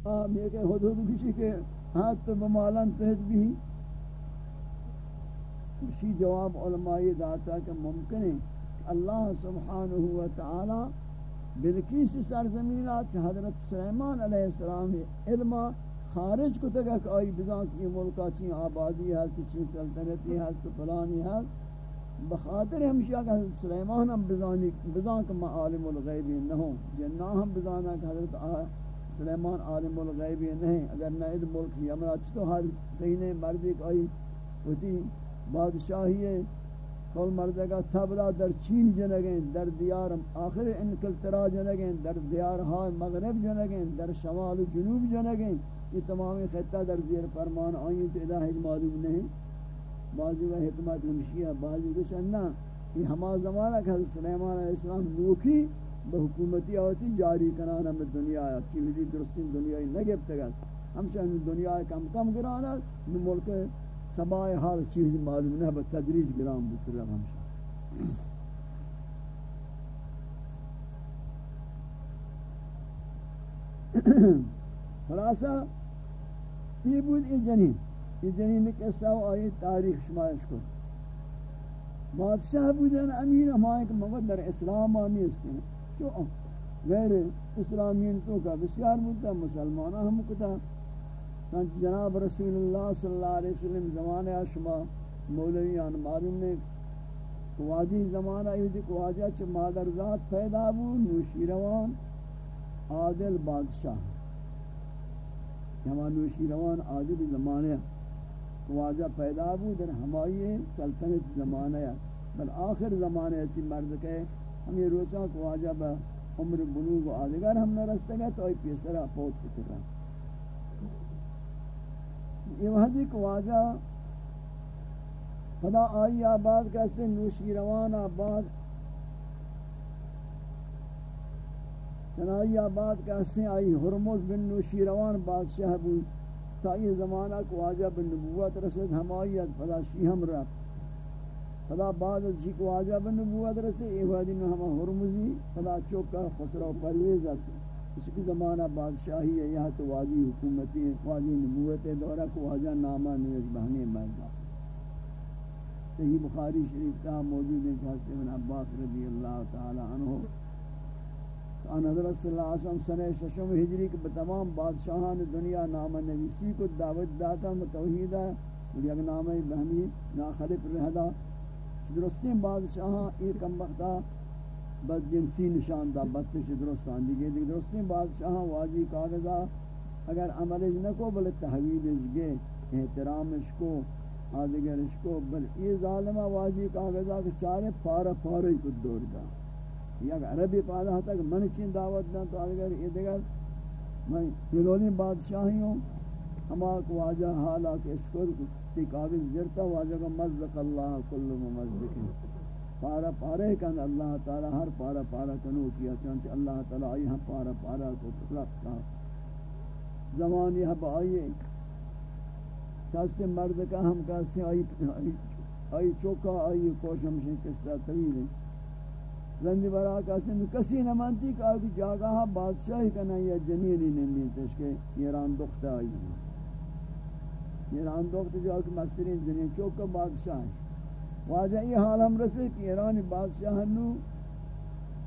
آم یہ کہ حدود کسی کے ہاتھ تو بمالان تحت بھی اسی جواب علماء داتا کہ ممکن ہے اللہ سبحانہ و تعالی بلکیس سرزمینات حضرت سلیمان علیہ السلام علم خارج کو تک کہ آئی بزان کی ملکہ چین آبادی ہے چین سلطنتی ہے فلانی ہے بخاطر ہمشہ کہ حضرت سلیمان ہم بزانی بزان کہ عالم الغیبی نہوں جنہ ہم بزانا کہ حضرت سلیمان عالم الغیبی نہیں، اگر نہ اد ملک یمنا تو ہر سینے مردی کو آئی ہوتی، بادشاہی ہے کل مردگا تبلا در چین جنگیں در دیار آخر انکلترا جنگیں در دیار ہاں مغرب جنگیں در شمال جنوب جنگیں یہ تمام خطہ در زیر فرمان آئیں تو الہ معلوم نہیں۔ بعضی و حکمت نمشیہ بعضی کو شنہ یہ ہما زمانہ کہ حضرت سلیمان علیہ السلام نوکی بحکومتی آتی جاری کنانا میں دنیا آیا، چیزی درستین دنیا نگبت گا ہمشہ دنیا کم کم گرانا ملک سماع حال چیز معلوم نہ بتدریج گرام بتر ہمشہ خلاصہ یہ بود یہ جنین. یہ جنین قصہ و آئی تاریخ شمایش کو بادشاہ بودن، امیر ہمائیں کہ مگر در اسلام آنی اس ہیں جو غیر اسلامین تو کا بسیار بودتا مسلمانہ ہم کتا ہاں جناب رسول اللہ صلی اللہ علیہ وسلم زمانہ شما مولویان معلوم نے واجی زمانہ یہ کہ واجہ چ مادر ذات پیدا بو نوشیروان عادل بادشاہ۔ ہما نوشیروان عادل زمانہ واجہ پیدا بو در ہمائی سلطنت زمانہ بل آخر زمانہ تی مرد کے ہم یہ روچا کو واجہ با عمر بلوغ و آدگر ہم نہ رستے گئے تو ای پیسرا پوت کتر رہا یہ وحدی کو واجہ، خدا آئی آباد کیسے نوشی روان آباد چنائی آباد کیسے آئی حرمز بن نوشی روان بادشاہ بود تا یہ زمانہ کو واجہ بن نبوت رسد ہمائیت فدا شیہم رفت فدا بعد از جی شیخ واجہ بن نبوت رسد یہ وحدی میں ہمیں حرمزی فدا چوکا خسرہ پرویزت اس کی زمانہ بادشاہی ہے، یہاں تو واجی حکومتی ہے واجی نبوت ہے دورہ کو واجہ نامہ نیز بہنے مردا صحیح بخاری شریف کا موجود ہے حضرت ابن عباس رضی اللہ تعالی عنہ۔ ان حضرت صلی اللہ علیہ وسلم سنہ ششم ہجری کے تمام بادشاہان دنیا نام نویسی کو دعوت داتا، متوحید ہے۔ اور یک نام بہنی نا رہدا۔ درستیں بادشاہاں ایک کم وقتا بد جنسی نشان دا بدتش درستان دیگه. دیگه درستی بادشاہ واجی کاغذا اگر عملش نکو بل تحویلش گے، احترامش کو، آدگرش کو، بل یہ ظالمہ واجی کاغذا کہ چارے پارا پارا کو دور دا. یک عربی پادا ہوتا کہ من چین دعوت دا تو آدگر یہ دیگر میں بادشاہی ہوں ہما کو واجہ حالا کہ اشکر تی کاغذ گرتا واجہ کا مزق اللہ کل ممزق پارا پارا کن اللہ تعالی ہر پارا پارا کنو کیا چانچہ اللہ تعالی آئی ہم پارا پارا کو تطلق کا زمانی ہم آئیے کسی مرد کا ہم کسی آئی آئی چوکا، آئی کوش ہمشن کس طرح طویل ہے رندی برا کسی کسی نمانتی کہ آئی جاگاہ بادشاہی کنا یا جنینی نمی تشکے ایران دخت آئی ایران دخت جو آئی مسترین جنین چوکا بادشاہ واجہ یہ حال ہم رسے کہ ایرانی بادشاہ نو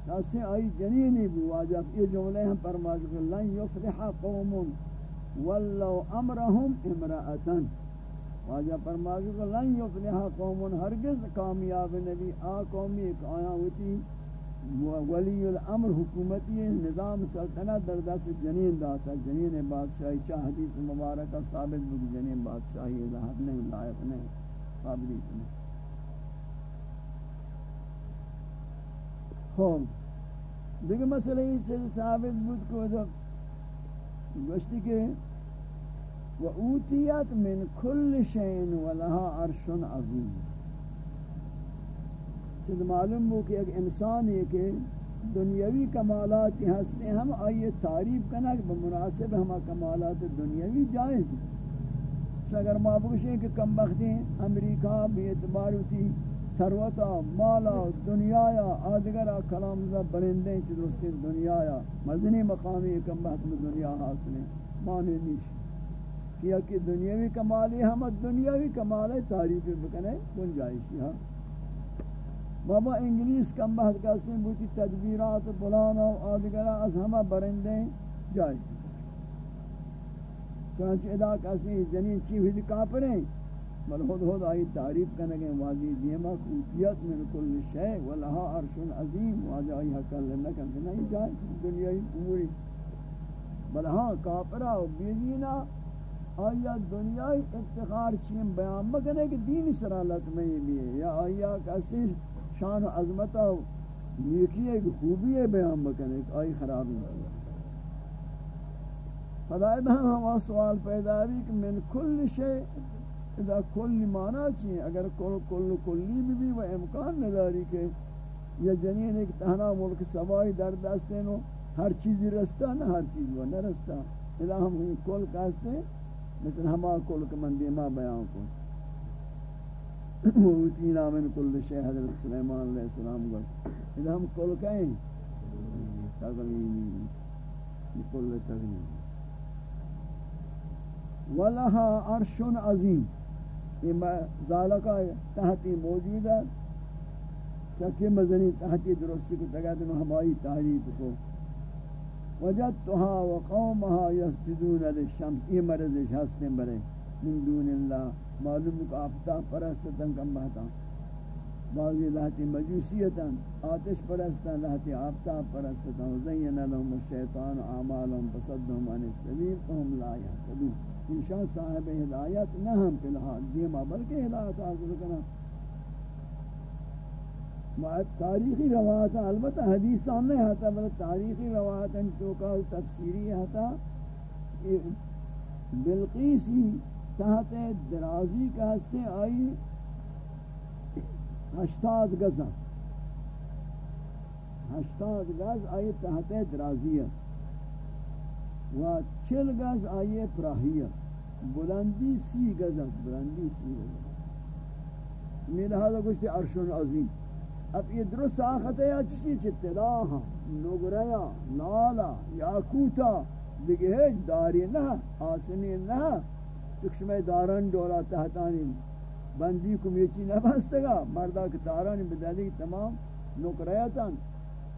ناسے آئی جنینی بھی واجہ یہ جملے ہم فرماج کہ لن یفلح قوم ولو امرهم امرأتا واجہ فرماج کہ لن یفلح قوم، ہرگز کامیاب نبی، آ قومی ایک آیا ہوتی۔ ولی الامر حکومتی نظام سلطنت در دست جنین داتا، جنین بادشاہی چاہ حدیث مبارکہ ثابت بھی جنین بادشاہی ظاہر نہیں، لائق نہیں، قابلی نہیں۔ خوب دیکھ مسئلہ یہ چیز ثابت بود کو جب گوشتی کہ وَأُوتِيَتْ مِنْ كُلِّ شَيْءٍ وَلَهَا عَرْشٌ عَظِيمٌ چیز معلوم ہو کہ ایک انسان ہے کہ دنیاوی کمالات ہستے ہم آئیے تعریف کرنا کہ بمناسب ہما کمالات دنیاوی جائز ہیں۔ اگر ما بوشیں کہ کم بختیں امریکہ بھی اعتبار ہوتی سروتا مالا دنیا یا آدگر کلام زا برندیں چی درستی دنیا یا مدنی مقامی کم بحث میں دنیا حاصل ہیں۔ معنی نیش کیا کہ دنیاوی کمالی ہم دنیاوی کمالی تعریف بکنے گنجائشی ہاں بابا انگلیس کم بحث کرتے ہیں بوتی تدبیرات بلانا و آدگرہ از ہمہ برندے جائے چنانچہ ادا کسی جنین چی ہوئی کافریں بل خود خود آئی تعریف کرنے گئے واضی دیما خوتیت من کل شے ولہا عرش عظیم واضی آئی حق اللہ نکن کہ نہیں جائے دنیای اموری بل ہاں کافرہ و بیدینہ آیا دنیای افتخار چیم بیان مکنے کہ دین سرالت میں بھی ہے. یا آیا کسی شان و عظمت و نیکی ایک خوبی ہے بیان بکنے ایک آئی خرابی فدائد ہم ہم سوال پیدا بھی کہ من کل شے اذا کل معنی چیئے اگر کل کل کلی بھی بھی و امکان نداری کہ یہ جنین ایک تہنا ملک سوائی در دستے نو ہر چیزی رستا نہ ہر چیز وہ نہ رستا اذا ہم کل کہستے مثل ہما کل کمن دیما بیان کو اوتینا من کل شے حضرت سلیمان علیہ السلام گوش اذا ہم کل کہیں تغلیمی کل تغلیمی ولها عرش عظیم. یہ ذالکہ تحتی موجود ہے سکی مزنی تحتی درستی کو تگا دنو ہمائی تعریف کو. وجدتها وقومها يسجدون للشمس یہ مرض ہستیں برے من دون اللہ معلوم کو آفتاب پرستتن کم بہتا بعضی لہتی مجوسیتن آتش پرستن لہتی آفتاب پرستتن زین لهم الشیطان اعمالهم فصدهم عن السبیل فهم لا يهتدون انشاء صاحب ہدایت نہ ہم فی الحال دیما بلکہ ہدایت حاصل کرنا۔ تاریخی روایت البتہ حدیث سامنے آتا بلکہ تاریخی روایت ان تو تفسیری آتا بلقیسی تحت درازی کا ہستے آئی ہشتاد گزا ہشتاد گز آئی تحت درازیہ و چل گز آئی پراہیہ بلندی سی گز بلندی سی گز میرا حالا کچھ عرشن عظیم اب یہ درست آخت ہے یا چیزی چتلا ہاں نگریا نالا، یاکوتا۔ دیکھے ہے داری نہ آسنی نہ چکشمہ داران دولا تحتانی بندی کو میچی نہ بستگا مردہ کے دارانی بدلی تمام نکریتاں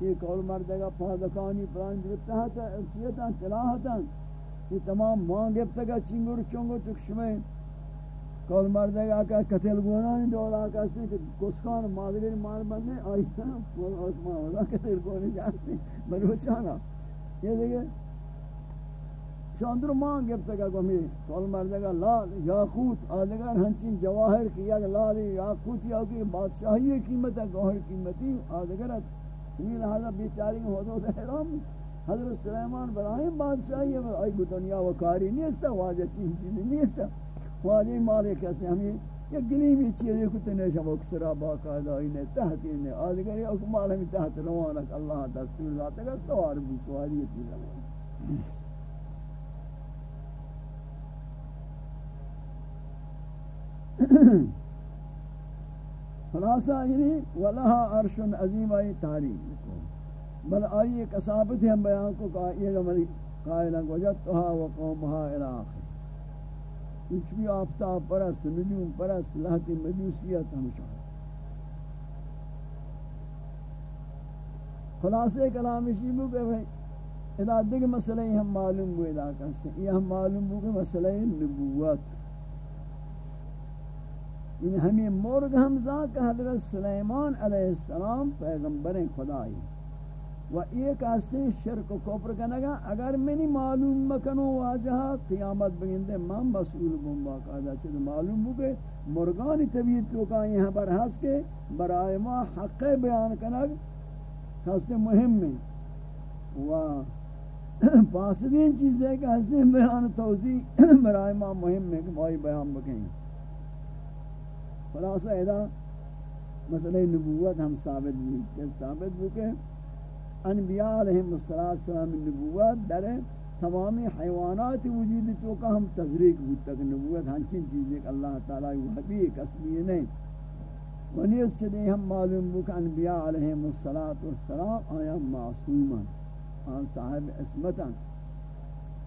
یہ کول مردگا پادکانی پران جو تحت چیتاں تلاحتاں یہ تمام مانگفتگا چنگر چنگر چکشمہ کول مردگا کا قتل گونانی دولا کا سے کہ گسکان مادگر مار بندے آئی ہیں وہ عثمان اللہ قتل گونی جاستے بلوچانا یہ دیکھیں چاندر مان گفت گا گمی کول مردگا لال یاقوت آدگر ہنچین جواہر کی یک لال یاقوت یا کی بادشاہی قیمت ہے، گوہر قیمتی آدگر یہ لہذا بیچاری حدود احرام حضرت سلیمان براہیم بادشاہی ہے، آئی دنیا وکاری نہیں ہے واجہ چین چیزی نہیں ہے واجہ مالے کیسے ہمیں یہ گلیمی چیزی کتے نیشہ وکسرا باقاعدہ انہیں تحت انہیں آدگر یہ اکمال ہمیں تحت روانک اللہ دستور ذات گا سوار بھی سواری روانک خلاصہ یعنی ولہا عرش عظیم آئی تعریف بل آئی ایک اصابت ہم بیان کو کہا یہ ہماری قائلہ وجدتها وقومها الى آخر۔ کچھ بھی آفتاب پرست نجوم پرست لہت مجوسیت ہمشہ خلاصے کلام شیبو کہ بھئی ادا دیکھ مسئلہ ہم معلوم ہوئے ادا کرتے یہ ہم معلوم ہوئے مسئلہ نبوت۔ یعنی ہمیں مرگ حمزہ کہ حضرت سلیمان علیہ السلام پیغمبر خدای و ایک آستے شرک و کفر کنگا اگر منی معلوم مکنو واجہا قیامت بگندے من مسئول بن باقاعدہ چیز معلوم ہو کہ مرگانی طبیعت کو کہا یہاں پر ہنس کے برائے ما حق بیان کنگ ہستے مہم میں و پاسدین چیزیں کہ ہستے بیان توضیح برائے ما مہم میں کہ مائی بیان بکیں خلاصہ ادا مسئلہ نبوت ہم ثابت بھی کہ ثابت بھی کہ انبیاء علیہ السلام نبوت در تمامی حیوانات وجود تو کا ہم تذریق بھی تک نبوت ہنچین چیزیں کہ اللہ تعالیٰ وحبی کسبی نہیں۔ ونی اس سے ہم معلوم ہو کہ انبیاء علیہ السلام آیا معصوما، آن صاحب اسمتا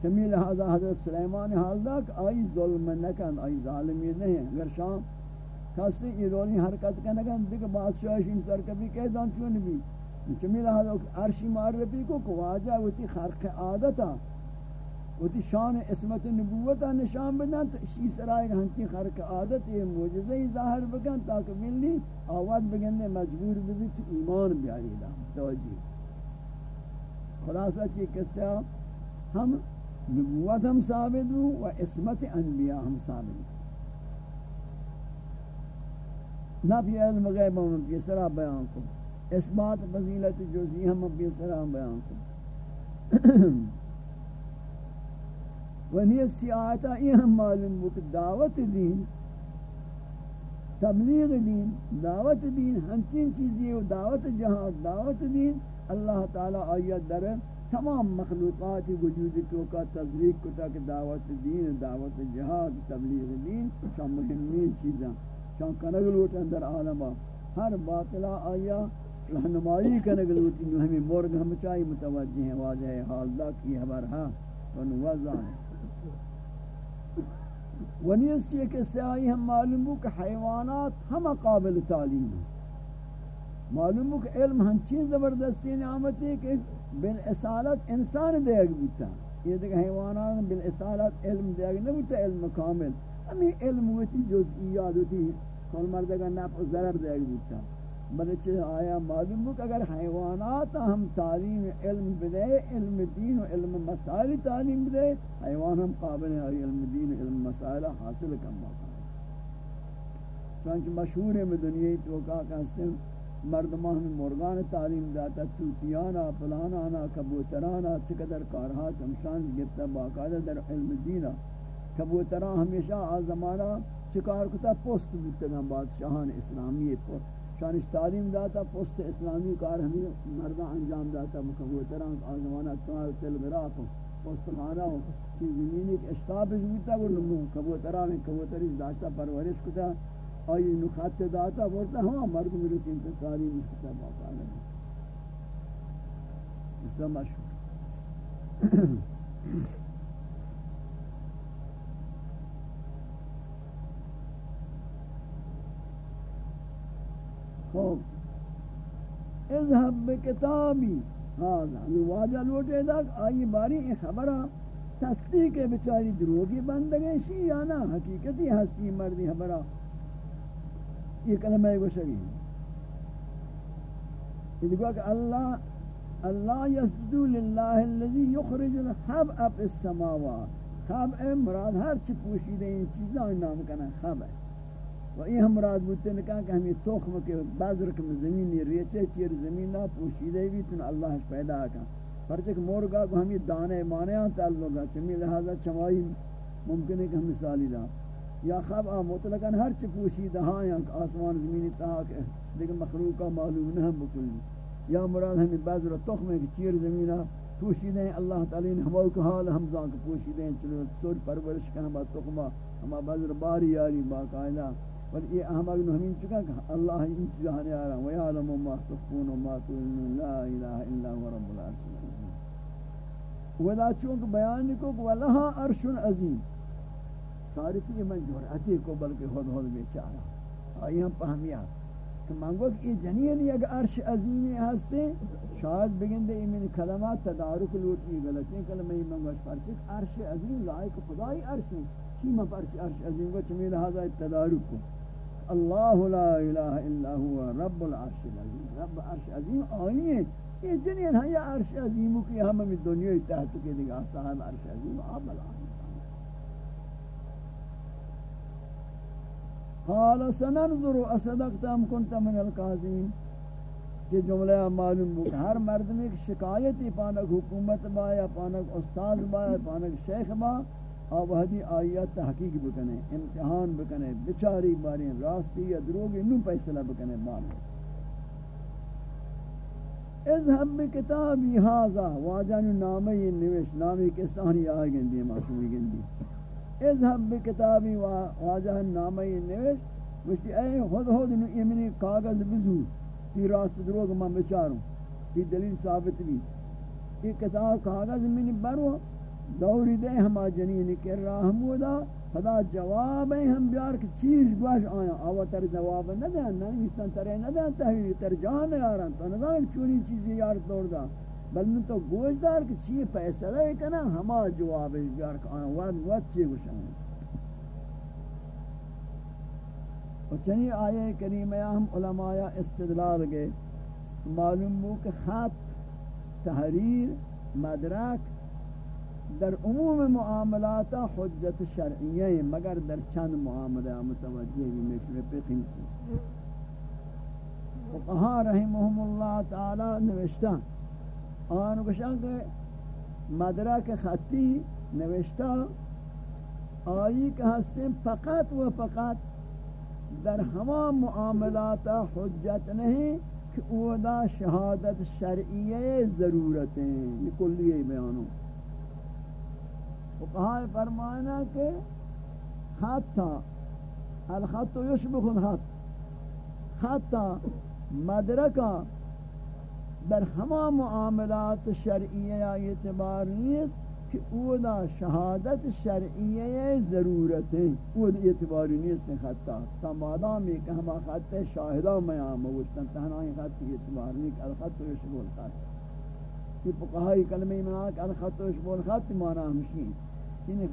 چمی لہذا حضرت سلیمان حال دا کہ آئی ظلم نکن، آئی ظالمی نہیں۔ اگر شام کسی یہ رولی حرکت کنگن دیکھ بادشاہش ان سر کبھی کہہ دان چون بھی۔ چمی ہاں لہذا عرشی معرفی کو کہ واجہ ہوتی خرق عادتا۔ ہوتی شان اسمت نبوتا نشان بدن تو اسی سرائی ہنچی خرق عادت یہ موجزہ ظاہر بکن تاکہ ملی آواد بگنے مجبور بھی تو ایمان بیاری دا۔ توجہ۔ خلاصہ چی کسا ہم نبوت ہم ثابت ہوں و اسمت انبیاء ہم ثابت۔ ہوں نبی علم غیب ہم پیسرا بیان کو اثبات فضیلت جزی ہم پیسرا بیان کو ونی اسی آیتا یہ ہم معلوم ہو کہ دعوت دین، تبلیغ دین، دعوت دین، ہنچین چیزیں دعوت جہاد، دعوت دین۔ اللہ تعالی آیت در تمام مخلوقات وجود تو کا تذریق کو تک دعوت دین، دعوت جہاد، تبلیغ دین شام مهمین چیزاں۔ شام کنگ لوٹ اندر عالم ہر باطلا آیا، رہنمائی کنگ لوٹ انہوں ہمیں مرگ ہم چاہی متوجہ ہیں۔ واجہ حال دا کی حبر ہاں ونوزان ونیسی کہ سیائی ہم معلوم ہو کہ حیوانات ہم قابل تعلیم ہیں۔ معلوم ہو کہ علم ہنچین زبردستی نعمت ہے کہ بالاصالت انسان دیگ بوتا یہ دیکھ حیوانات بالاصالت علم دیگ نہ بوتا علم کامل. ہمیں علم ہوتی جزئیات ہوتی کل مردگا نفع ضرر دیا دیگ بوتا بلچہ آیا معلوم ہو کہ اگر حیوانات ہم تعلیم علم بدے علم دین و علم مسائل تعلیم بدے حیوان ہم قابل ہیں علم دین و علم مسائل حاصل کم موقع چونچہ مشہور ہے میں دنیا توقع کہتے ہیں مردمان مرغان تعلیم داتا، توتیانا پلانانا کبوترانا، چقدر کارها چمشان گتا باقاعدہ در علم دینا کبوتران ہمیشہ آزمانا چکار کتا پوست بودتا بادشاہان اسلامی شانش تعلیم داتا پوست اسلامی کار ہمیں مردہ انجام داتا، کبوتران آزمانا تمہارا تل براکو پوست خانہ ہو چیز زمینی ایک اشتاب بودتا وہ کبوتران کبوتری داشتا پرورش کتا آئی نخط داتا بولتا ہوا مرد مرسی انتقاری نخطہ باقا لگا اس سے مشہور خوب۔ اذهب بکتابی۔ ہاں، هذا واجہ لوٹے دا آئی باری خبرہ۔ تصدیق بچاری دروگی بندگی شی یا نا؟ حقیقتی ہستی مردی خبرہ۔ یہ کلمہ گوشگی یہ دیکھو کہ اللہ اللہ یسجدو للہ الذی یخرج الحب اپ السماوات۔ خب اے مراد ہر چی پوشیدہ ہیں چیزاں نام کنا خب ہے۔ و یہ ہم مراد بودتے نے کہا کہ ہمیں توخم کے بازر کے زمین ریچے چیر زمین نہ پوشیدہ بھی تن اللہ پیدا کن۔ پرچک مورگا کو ہمیں دانے مانے آن تعلقہ چمی، لہذا چمائی ممکن ہے کہ ہم مثالی دا یا خواب آ مطلقاً ہر چی پوشیدہ ہاں یا آسمان زمینی تحاک لیکن مخلوقہ معلوم نہ ہم بکلی یا مراد ہمیں بازر تخم ہے کہ چیر زمینہ پوشیدہ ہیں اللہ تعالی نے ہمارے کو حال حمزان کو پوشیدہ ہیں چلو سور پرورش کا ہمارا تخمہ ہمارا بازر باری یاری باقاعدہ بل یہ احمد نو ہمیں چکا کہ اللہ ان چیزاں نے و یعلم ما تخفون وما تعلنون۔ لا الہ الا هو رب العرش ولا چونک بیان کو کہ ولہ عرش عظیم۔ تعریفی من جرأتی کو بلکہ خود خود بیچارہ۔ آئی ہم فہمیا کہ منگو کہ یہ جنین یک عرش عظیمی ہستے، شاید بگن دے من کلمات تدارک لوٹی غلطی کلمہ یہ منگو پرچک عرش عظیم، لائق خدای عرش ہے چیمہ پرچ عرش عظیم کو چمی لہذا تدارک کو۔ اللہ لا الہ الا ہوا، رب العرش العظیم۔ رب عرش عظیم آئی ہے یہ جنین ہاں یا عرش عظیم کی ہم دنیا تحت کے دیگا صاحب عرش عظیم آبلا قال سننظر اصدقت ام كنت من القاذبين کہ جملہ معلوم ہو ہر مرد میں ایک شکایت پانک حکومت با یا پانک استاد با یا پانک شیخ با اب ہدی آیات تحقیق بکنے، امتحان بکنے، بچاری باری راستی یا دروگی نو فیصلہ بکنے بار اذهب بکتابی هذا واجن نامی نوش نامی کسانی آئے گندی، معصومی گندی. اذهب بکتابی واجہ نامی نوش مشتی اے خود خود نو ایمنی کاغذ بزو، تی راست دروگ من بچاروں تی دلیل ثابت بھی یہ کتاب کاغذ منی برو، دوری دے ہما جنین کے راہمودا خدا جواب ہم بیار کہ چیز گوش آیا، آوا تر جواب نہ دیں نہ استن ترے نہ دیں تحویل تر جان یارن تو نہ چونی چیزی یار دوڑ دا۔ بل من تو گوش دار کہ چی فیصلہ ہے کنا ہما جواب بیار کہ آیا واد واد چی گوش آیا و چنی آیے کریمہ ہم علماء استدلال گئے، معلوم ہو کہ خط، تحریر، مدرک در عموم معاملات حجت شرعیہ مگر در چند معاملہ متوجہ بھی مشر پتن سے فقہا رحمهم اللہ تعالی نوشتا آن کشان کہ مدرک خطی نوشتا آئی کہ ہستیں فقط و فقط در ہما معاملات حجت نہیں کہ اودا شہادت شرعیہ ضرورت ہیں یہ کلیہ بیانوں۔ فقہائے فرمانا کہ حتی الخط یشبه الخط حتی مدرکا در همه معاملات شرعیه اعتبار نیست که او دا شهادت شرعیه ضرورته. او اعتبار نیست خطا تا مادامی که همه خط شاهدان میام بودتن تنها این خط اعتبار نیست. الخط و بول خط. که فقهای کلمه مناک الخط و بول خط مانا همشین یعنی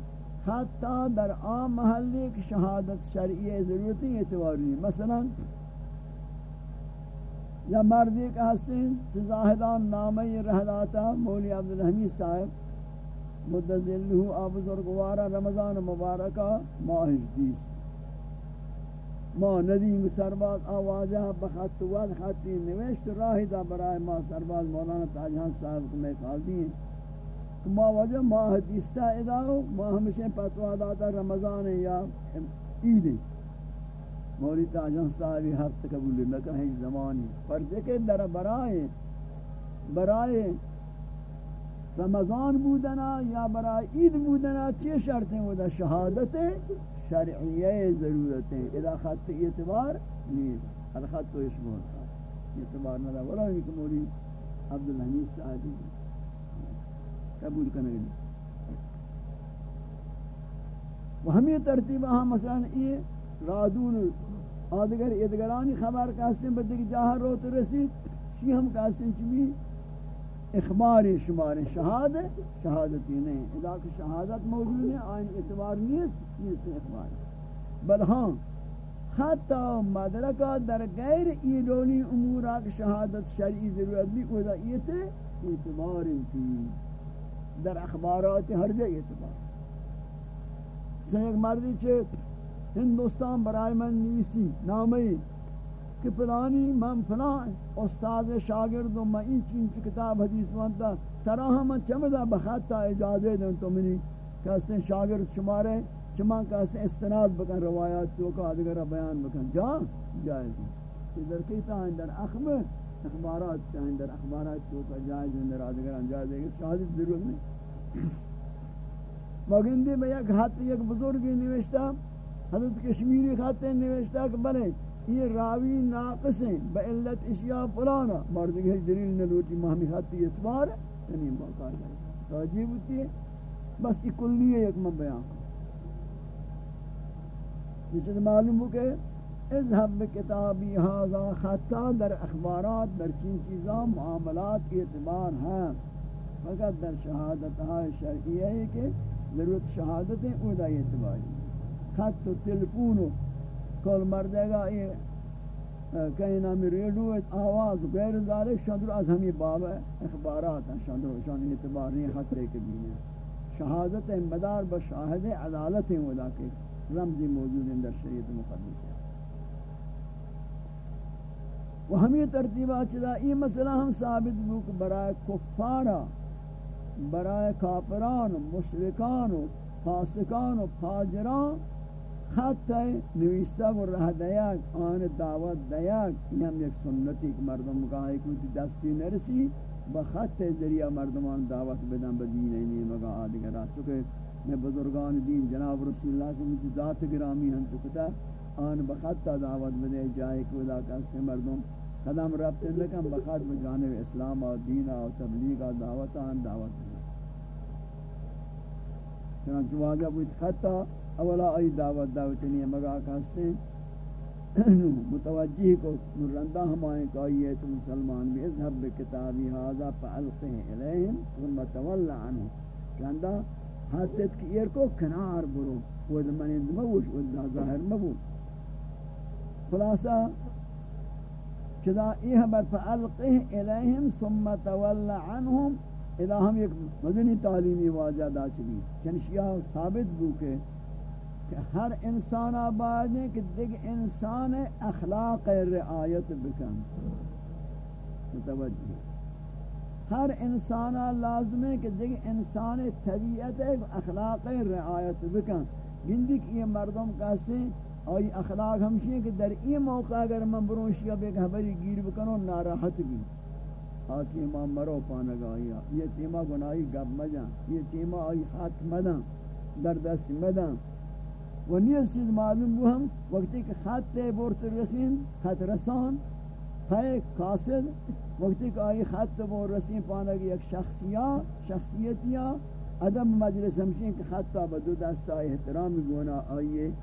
حتی در آم محلی که شهادت شرعیه ضرورتی اعتباری مثلا یا مردی کا حسن زاہدان نامی رہلاتا مولی عبدالحمید صاحب مدذلہو آبزرگوارا رمضان مبارکہ ماہش دیس ما ندیم سرباز آوازہ بخط ود خطی نوشت راہی دا برای ما سرباز مولانا تاجہان صاحب کو میں قاضی ہیں ما وجہ ما حدیثہ اداو، ما ہمیشہ پتوا داتا رمضان یا عید. مولی تاجان صاحبی حق قبول نہ کہیں زمانی پر دیکھے در برائے برائے رمضان بودنا یا برائے عید بودنا چی شرطیں؟ ہوتا شہادت شرعیہ ضرورتیں۔ اذا خط اعتبار نیست الخط تو اشبہ اعتبار نہ دا ولا مولی عبدالحمید صاحبی قبول کرنے و ہمیں ترتیب ہاں مثلا یہ رادون آدگر ادگرانی خبر کہستیں بدے کہ جاہر رو تو رسید شی ہم کہستیں چلی اخباری شمار شہاد شہادتی نہیں ادا کہ شہادت موجود ہے آئین اعتبار نیست نیست اخبار بل ہاں حتی مدرکہ در غیر ایدونی امورات شہادت شرعی ضرورت بھی کوئی دا اعتبار کی در اخبارات ہر جگہ اعتبار. ایک مردی چھے ہندوستان برائے من نیسی نامی کہ فلانی من فلان استاد شاگرد و من این چین چی کتاب حدیث وانتا ترا ہم چمدہ بخطا اجازے دیں تو منی کہستیں شاگرد شمارے، چمان کہستیں استناد بکن، روایات تو کا ادگر بیان بکن۔ جا، جائز ہے۔ در کیتا ہیں در اخبر، اخبارات چاہیں در اخبارات تو کا جائز اندر آدھگر انجاز ہے۔ شہادت ضرورت نہیں۔ مگندی میں یک حد، یک بزرگی نوشتا حضرت کشمیری خطے نوشتا کہ بلے، یہ راوی ناقص ہیں با علت اشیاء فلانا۔ مردی ہے دلیل نلوٹی مہمی خطی اتبار ہے یعنی موقع ہے۔ توجیب ہوتی ہے۔ بس یہ کلی ہے یک من بیان جس معلوم ہو کہ اذهب بکتابی هذا خطا در اخبارات، در چین چیزاں، معاملات اعتبار ہیں فقط در شہادت های شرعیہ ہے کہ ضرورت شہادت ہیں اودا اعتباری خط و تلفون و کل مردے گا یہ کہیں نامی ریڈو آواز غیر ذالک شندر از ہمیں باب اخبارات ہیں شندر شان اعتبار نہیں خط لے کے بھی شہادت مدار بشاہد عدالت ہیں اودا کے رمزی موجود ہیں در شریعت مقدس. ہے و ہمیں ترتیبہ چدا ای مسئلہ ہم ثابت ہو کہ برائے کفارا برائے کافران مشرکان و فاسقان و فاجران خط ہے نویسہ و رہ دیاک، آن دعوت دیاک. یہ ہم ایک سنتی کہ مردم کا ایک کوئی دستی نرسی بخط ذریعہ مردمان دعوت بدن بدین اینی مگا آدھگر آت چکے میں بزرگان دین، جناب رسول اللہ سے مجھے ذات گرامی ہم چکتا آن بخط دعوت بدے جائے کہ ادا کسے مردم قدم رفت لکم بخط بجانب اسلام و دین و تبلیغ و دعوت آن دعوت بدے چنانچہ واجہ بود اولا ای دعوت دعوت نہیں مگا کہستے متوجہ کو مرندہ ہمائیں کہ یہ تو مسلمان بھی اذهب بکتابی هذا فالقه الیہم ثم تول عنه رندہ حسد کی ایر کو کنار برو ود من مبوش ود ظاہر مبو خلاصہ، چدا یہ بر فالقه الیہم ثم تول عنهم اذا ہم ایک مدنی تعلیمی واجہ دا چلی۔ چنشیہ ثابت بو کہ کہ ہر انسان آباد ہے کہ دیکھ انسان اخلاق رعایت بکن۔ متوجہ۔ ہر انسان لازم ہے کہ دیکھ انسان طبیعت اخلاق رعایت بکن۔ گندی کہ یہ مردم کہتے ہیں اور یہ اخلاق ہمشی ہے کہ در این موقع اگر من بروشی اب ایک حبری گیر بکنو ناراحت بھی۔ آتی امام مرو پانگا آیا یہ تیمہ گناہی گب مجا یہ تیمہ آئی خط مدن۔ در دست مدن۔ و نیستید معلوم بو هم وقتی که خط برت رسین خط رسان پای کاسد وقتی که آئی خط بور رسین پانگی یک شخصیا شخصیتیا. ادم مجلس همچین که خط به دو دست آئی احترام گونا آئی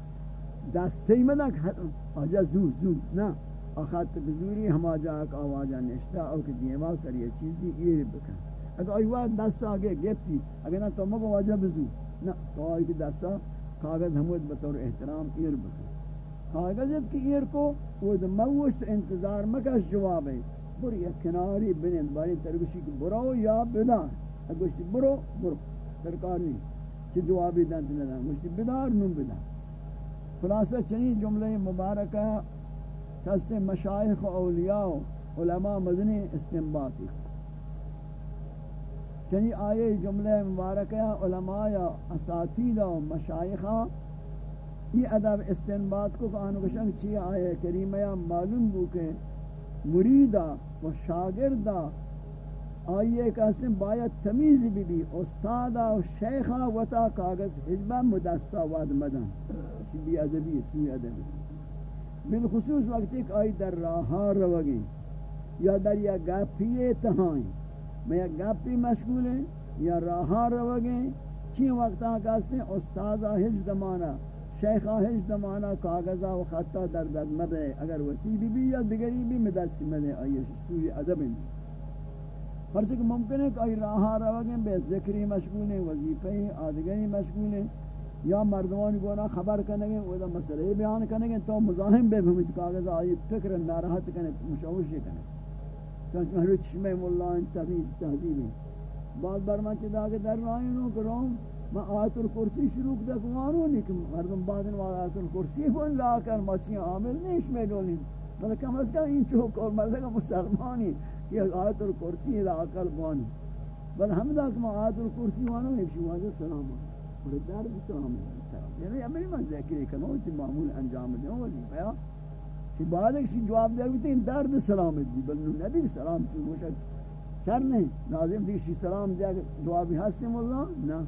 دسته خط آجا زود زود نه. آخط بزوری هم آجا اک آواجا نشتا او که دیما سر یه چیزی ایر بکن. اگر ایوا دست آگه گپتی اگر نہ تو مگو بزر نه نہ تو آئی که دست آگه کاغذ ہمود بطور احترام ایر بکن۔ کاغذت کی ایر کو وہ موشت انتظار مکش جواب ہے۔ بر یک کناری بنند باری ترگوشی کہ برو یا بدار۔ اگوشتی برو برو۔ درکار نہیں۔ چی جوابی دنت ندن گوشتی بدار نون بدار۔ خلاصہ چنی جملے مبارکہ کس مشایخ و اولیاء علماء مدنی استنباطی۔ چنی آئے جملہ مبارکہ علماء یا اساتید و مشایخہ یہ ادب استنباط کو کہانو کشنگ چی آئے کریمہ معلوم بو کہ مریدہ و شاگردہ آئیے کہتے ہیں باید تمیز بھی بھی استادہ و شیخہ وطا کاغذ حجبہ مدستہ واد مدن۔ بھی ادبی سوی ادبی۔ بالخصوص وقت ایک آئی در راہا روگی یا در یا گپی تہائیں۔ میں یا گپی مشغول ہیں، یا راہا روگیں چین وقت آکا سے استاذہ ہج دمانا شیخہ ہج دمانا کاغذہ و خطہ در دد مدے اگر وطی بھی بھی یا دگری بھی مدستی مدے آئیے سوی عدب ہیں۔ پرچہ کہ ممکن ہے کہ آئی راہا روگیں بے ذکری مشغول ہیں وظیفہی آدگری مشغول ہیں۔ یا مردمان گونا خبر کنگے وہ دا مسئلہ بیان کنگے تو مزاحم بے بھمت کاغذ آئی فکر ناراحت کنے مشوشی کنے چونچہ محلو چشمہ مولا تحریز تحضیب بعد برما چدا کے در رائنوں کروں میں آیت الکرسی شروع کتا کنوانوں نہیں کہ مردم بعد ان آیت الکرسی بن لا کر مچی عامل نہیں شمہ دولیں بلکہ کم از کم این چوک اور مردگا مسلمانی یہ آیت الکرسی لا کر بانی بل ہم دا کہ آیت الکرسی وانوں ایک شواز سلام اور در سلام یعنی امری من ذکر کنو تی معمول انجام دیں وظیفہ کہ بعد ایک جواب دے گی درد سلامت دی بل نبی سلام تو مشک شر نہیں لازم دی شی سلام دے دعا بھی ہستم اللہ نہ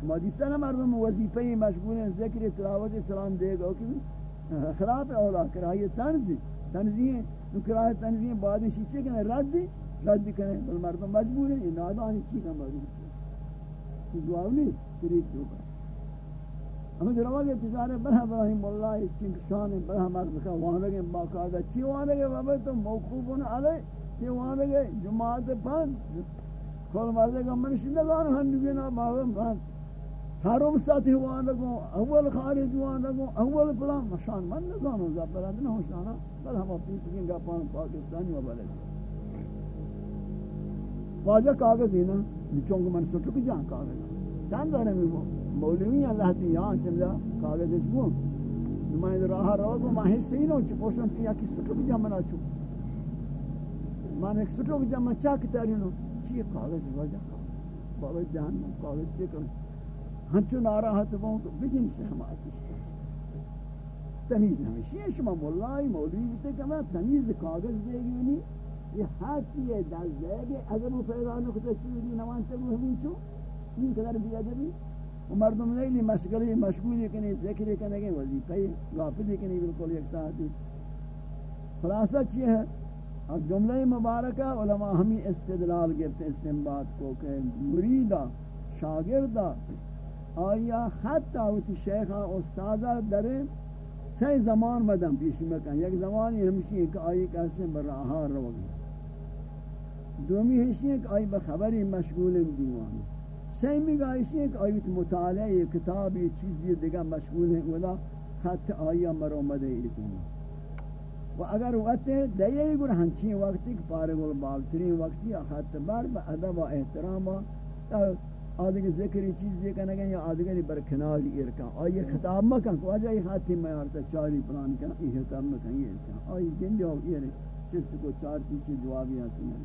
شما دی سلام مردم وظیفہ مشغول ہیں ذکر تلاوت سلام دے گا کہ خلاف اولا کراہی تنزی تنزی ہے نو کراہی تنزی ہے بعد شی چے کنے رد رد کریں بل مردم مجبور ہیں یہ نادانی چی کم بازی دعا نہیں شریک جو کر ہمیں جناب یہ تجارے بڑا ابراہیم اللہ چنگ شان بڑا مرد کا وہاں لگے باقاعدہ، چی وہاں لگے بابا تو موقوفن علی، چی وہاں لگے جماعت پان کل مرد کا من شندگان ہن نگینا بابا من ہرم ساتھی وہاں لگو اول خارج وہاں لگو اول پلان مشان من نگانو زا بلد نہ ہوشانا بل ہم اپنی تکین گا پان پاکستانی و بلد. واجہ کاغذ ہی نا چونگ من سٹو کی جان کاغذ چند دارے میں وہ مولوی اللہ دی یہاں چندا کاغذ اس کو۔ میں راہ رو کو ماہ سی نو چ پوشن سی کی سٹو کی جمع نہ چو مان ایک سٹو کی جمع چا تاری نو۔ چی کاغذ وجہ بابا جان کاغذ کے کر۔ ہن چ ناراحت بوں تو بگن سے ہم آتی تمیز ہمیشہ شما مولائی مولوی تے کہ میں تمیز کاغذ دے گی نہیں۔ یہ ہاتھ یہ دل دے گی۔ اگر وہ پیدا نہ کچھ چیز نہ وانتے وہ این قدر بی ادبی۔ مردم نیلی مشغلی مشغولی کنی ذکر کنی وظیفه غافلی کنی بالکل یک ساعتی خلاصہ چی ہے؟ اب جملہ مبارکہ علماء ہمیں استدلال گفت استنباد کو کہ مریدہ، شاگردہ، آیا خط آوتی شیخا استادا در سی زمان مدم پیش مکن۔ یک زمانی ہمشی ایک آئی کسی براہار رو گئی۔ دومی ہمشی ایک آئی بخبری مشغول دیوانی۔ سیمی گایشی ایک آیت مطالعه کتابی چیزی دیگه مشغول ہیں ولا خط آیا مرومده ایکنی و اگر وقت دیگه گر ہنچین وقتی کہ پارے گل بالترین وقتی خط بر با ادب و احترام آدھگی ذکری چیز یہ کہنا گئے یا آدھگی برکناری ارکان آئی خطاب مکن کو آجائی خاتی میں آرتا چاری پران کنا یہ خطاب مکن یہ ارکان آئی گن جاؤ یہ رہے چیز کو چار چیز جوابی حاصل ہے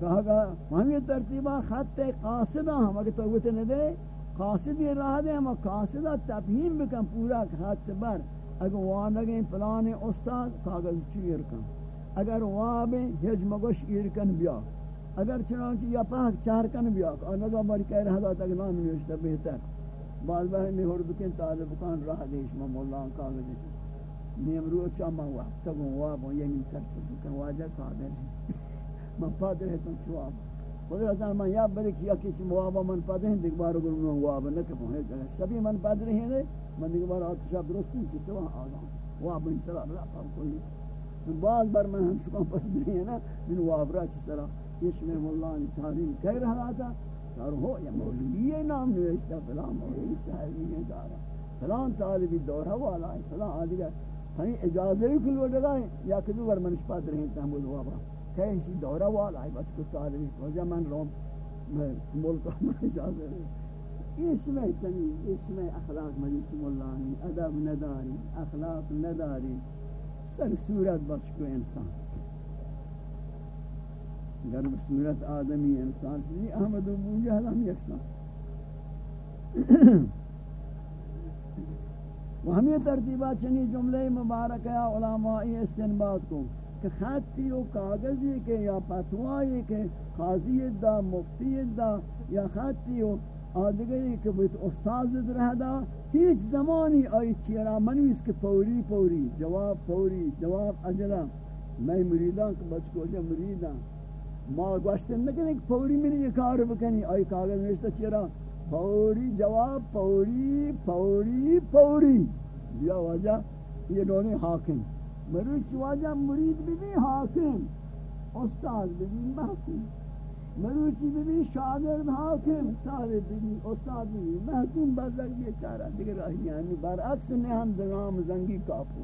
کہا گا ہم یہ ترتیبہ خط قاصدہ ہم، اگر تو گوتے نہ دے قاصد یہ راہ دے ہم قاصدہ تفہیم بکن پورا خط بر۔ اگر وہاں لگیں پلان استاد، کاغذ چی ارکان اگر وہاں بیں ہج مگوش ارکن بیا۔ اگر چنانچہ یا پاک چار کن بیا۔ اور نظام باری کہہ رہا تھا تک نام نوشتا بہتر۔ بعض بہر میں ہر بکن طالب کان راہ دیش میں مولا کاغذ نیم رو چاما ہوا تک واب ہوں یہی یعنی سر چکو کہ واجہ کاغذ۔ میں پاد رہتا ہوں چواب خود رہتا میں یا بری کیا کسی موابا من پاد ہیں دیکھ بارو گرو میں واب نکپوں ہے کہ سبھی من پاد رہے ہیں من دیکھ بار آتشا درست ہوں کسی وہاں آگا ہوں واب انسلا اللہ پاک کلی بعض بار میں ہم سکان پس رہے ہیں نا من واب را چی سرا یہ میں مولا تعلیم کہہ رہا تھا اور ہو یا مولوی نام نوشتا فلان مولوی صاحبی نے دارا فلان طالبی دورہ والا ہے فلان آدھگا ہمیں اجازہ ہی کل وڈا ہے یا کدو بر منش پاد رہے ہیں تحمل ہوا کہیں اسی دورہ والا ہے بچ کو طالبی وجہ من روم میں ملک میں اجازہ ہے اس میں تنیز اس میں اخلاق مجلس مولا ادب نداری، اخلاق نداری. سر صورت بچ کو انسان. اگر بصورت آدمی انسان سے احمد و ابو جہل ہم یکساں و ہمیں ترتیبہ چنی جملے مبارک ہے علماء استنباد کو کہ خطی و کاغذی کے یا پتوائی کے، قاضی دا، مفتی دا یا خطی و آدگری کہ بیت استاذ رہ دا، ہیچ زمانی آئی چیرا منویس کہ پوری پوری، جواب پوری، جواب اجلا۔ میں مریدان کہ بچ کو جا مریدان۔ ما گوشتن نکنی کہ پوری میں یہ کار بکنی، آئی کاغذ نوشتا چرا پوری جواب پوری پوری پوری۔ یا وجہ یہ دونوں حاکم۔ مروچ وجہ مرید بھی بھی حاکم. استاد بھی بھی محکوم مروچی بھی بھی شاگرد حاکم. طالب بھی استاد بھی بھی محکوم بزرگ بیچارہ دیگر راہیانی برعکس نے ہم درام زنگی کافو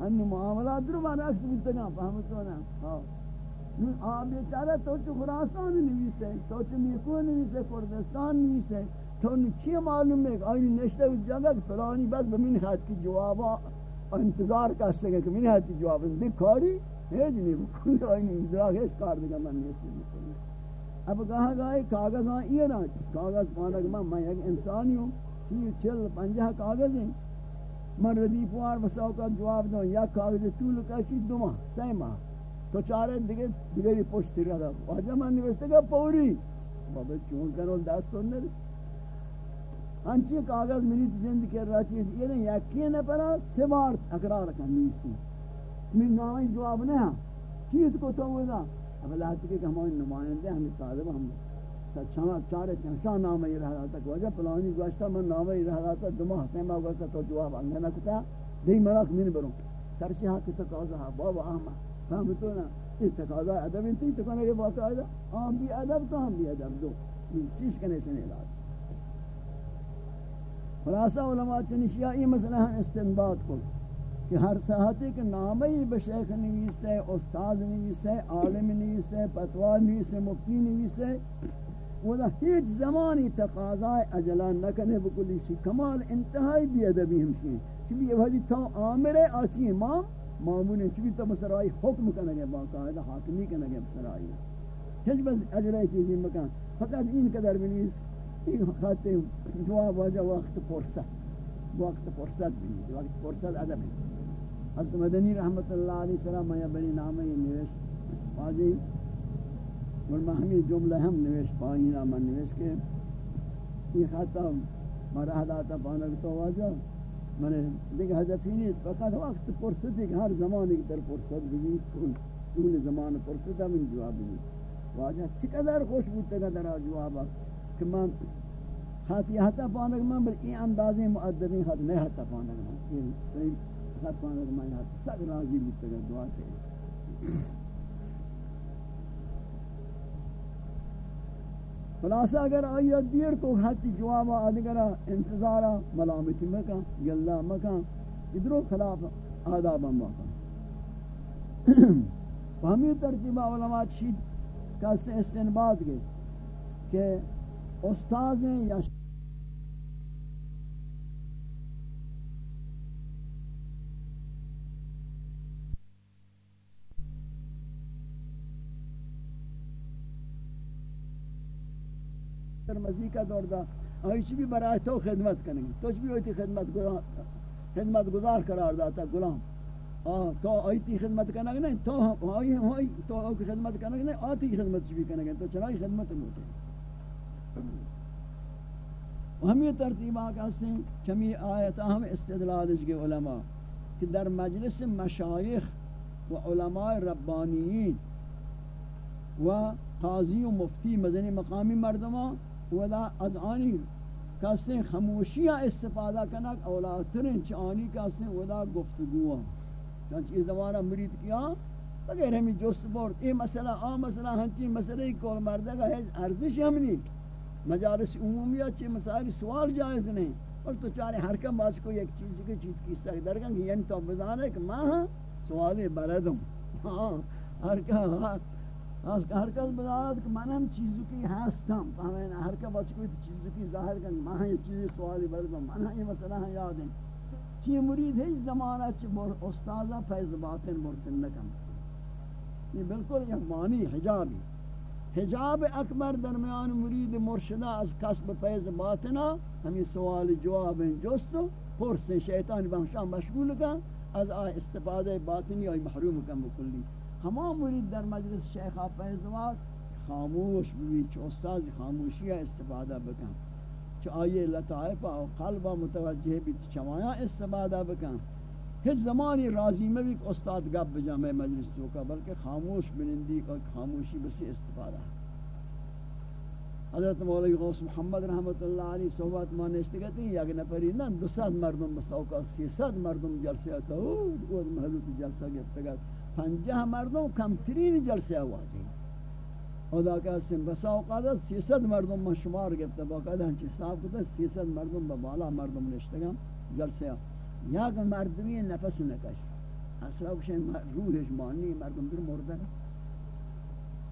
ہم معاملات درو برعکس بھی تنا فہمتو نا ہاں آ بیچارہ تو چو خراسان نویسے تو چو میکو نویسے کردستان نویسے تو چی معلوم ہے آئی نشتے اس جگہ فلانی بس بمین خط کی جوابا. انتظار کا سکے کہ من خط جواب دیکھ کاری ہے جنی بکل آئی انتظار ہے اس کار دیگا من نیسی بکل اب کہا گئے کاغذ ہاں یہ نا کاغذ پانا کہ میں ایک انسانی ہوں سی چل پنجہ کاغذ ہیں من ردیف وار بساو کا جواب دوں یا کاغذ طول کا چی دو ماہ سی ماہ تو چارے دیگه دیگری پشتی رہا واجہ من نوشتے گا پوری بابا چون کرو دست تو نرس ہنچی کاغذ منی جند کر رہا چیز، یہ نہیں یکی نہ پرا سے بار اقرار کن نیسی من نامی جواب نہیں ہاں۔ چیز کو تو ہوئے اب اللہ کہ ہمارے نمائندے ہمیں طالب ہم چاہ چارے چاہ نام ہی رہا تھا کہ وجہ پلانی گوشتا من نام ہی رہا تھا دو ماہ حسین ماہ گوشتا تو جواب انگا نہ کتا دی مراک من بروں۔ ترشی ہاں کتا کازا ہاں، بابا ہاں آمد فهمتو نا، یہ تقاضا ادب انتی تو کہنا یہ باقاعدہ ہاں، ہم بھی ادب تو ہم بھی ادب دو۔ چیز کنے سے علاج خلاصہ علماء چنشیہ یہ مسئلہ ہم استنباد کو کہ ہر صحتی کے نامی بشیخ نویسے استاد نویسے عالم نویسے پتوار نویسے مفتی نویسے وہ ہیچ زمانی تقاضا اجلان نکنے بکلی شی کمال انتہائی بھی ادبی ہمشی چلی یہ وحدی تو آمر آچی امام معمول ہے چوی تو مسرائی حکم کرنے گے باقاعدہ حاکمی کرنے گے مسرائی ہیچ بس اجرے چیزی مکان۔ فقط این قدر بنیس این خاتے جواب واجہ وقت فرصت. وقت فرصت بنیس وقت فرصت ادب ہے حضرت مدنی رحمت اللہ علیہ السلام یا بنی نامہ یہ نویش واجی ورمہ ہمیں جملہ ہم نویش پائی نامہ نویش کے یہ خاتا مرحل آتا پانک تو واجہ میں دیکھ ہدفی نہیں فقط وقت فرصت ہے کہ ہر زمانے کی طرف فرصت بھی کل طول زمان فرصت ہے من جواب نہیں واجہ چقدر خوش بودتا گا در جوابا کہ من خاطی حتی پانک من بل این اندازی معددین خط نہیں حتی پانک من. این خط پانک من حتی سک راضی بودتا گا دعا سے خلاصہ اگر آیا دیر کو حتی جوابا آدھگرہ انتظارا ملامتی مکان گلہ مکان ادرو خلاف آدابا مکان ہمیں ترتیبہ علماء چید کا سے استنباد گئے کہ استاذ یا مزید کا دور دا۔ آئیچ بھی برای تو خدمت کریں گے توچ بھی ہوتی خدمت خدمت گزار قرار داتا غلام۔ تو آیتی خدمت کرنا گے نہیں، تو آئی ہوئی تو کی خدمت کرنا گے نہیں، آتی خدمت بھی کرنا گے تو چنائی خدمت ہوتے ہمیں ترتیبہ کہتے ہیں چمی آیتا ہم استدلال کے علماء کہ در مجلس مشایخ و علماء ربانیین و قاضی و مفتی مدنی مقامی مردمہ ودا از آنی کہتے ہیں خموشیاں استفادہ کنک اولاترین چانی کہتے ہیں ودا گفتگوہ چانچہ یہ زمانہ مرید کیا اگر ہمیں جست بورد یہ مسئلہ آ مسئلہ ہنچی مسئلہ ہی کول مردہ کا ہے ارزش ہم نہیں مجالس عمومیت چی، مسائل سوال جائز نہیں۔ اور تو چارے ہر کم باز کو ایک چیز کی چیز کی سک درگن یعنی تو بزانے کہ ماں ہاں، سوال بلدم۔ ہاں ہر کم ہاں، ہر کس بزارت کہ من ہم چیزوں کی ہستم۔ ہمیں ہر کم باز کو چیزوں کی ظاہر کن، ماں ہاں یہ چیز سوال بلدم۔ من ہاں یہ مسئلہ ہاں یاد ہیں چی مرید ہے زمانہ چی استاذہ فیض باطن مرتن نکم یہ بالکل یہ معنی حجابی۔ حجاب اکبر درمیان مرید مرشدہ از قصب فیض باطنہ ہمیں سوال جواب ہیں پرس شیطان بہمشان مشغول کن، از آئی استفادہ باطنی آئی محروم کن بکلی. ہما مرید در مجلس شیخہ فیض باطن خاموش بھی چو استاذ خاموشی استفادہ بکن. کہ آئیے لطائف و قلبہ متوجہ بھی چمایا استفادہ بکن. ہیچ زمانی راضی میں بھی استاد گپ بجامع مجلس تو کا، بلکہ خاموش بنندی کا خاموشی بسی استفادہ۔ حضرت مولی غوث محمد رحمت اللہ علیہ صحبت ما نشتے ہیں یک نفری نا دو سات مردم بساوکا سی سات مردم جلسے آتا ہو وہ جلسہ گفتا پنجہ مردم کم ترین جلسے آواز ہیں خدا کا سن بسا اوقات 300 مردم ما شمار گفت با قد حساب کو 300 مردم با بالا مردم نشتگم جلسه یک مردمی نفس نکش. اصلا کش روحش مانی، مردم در مرده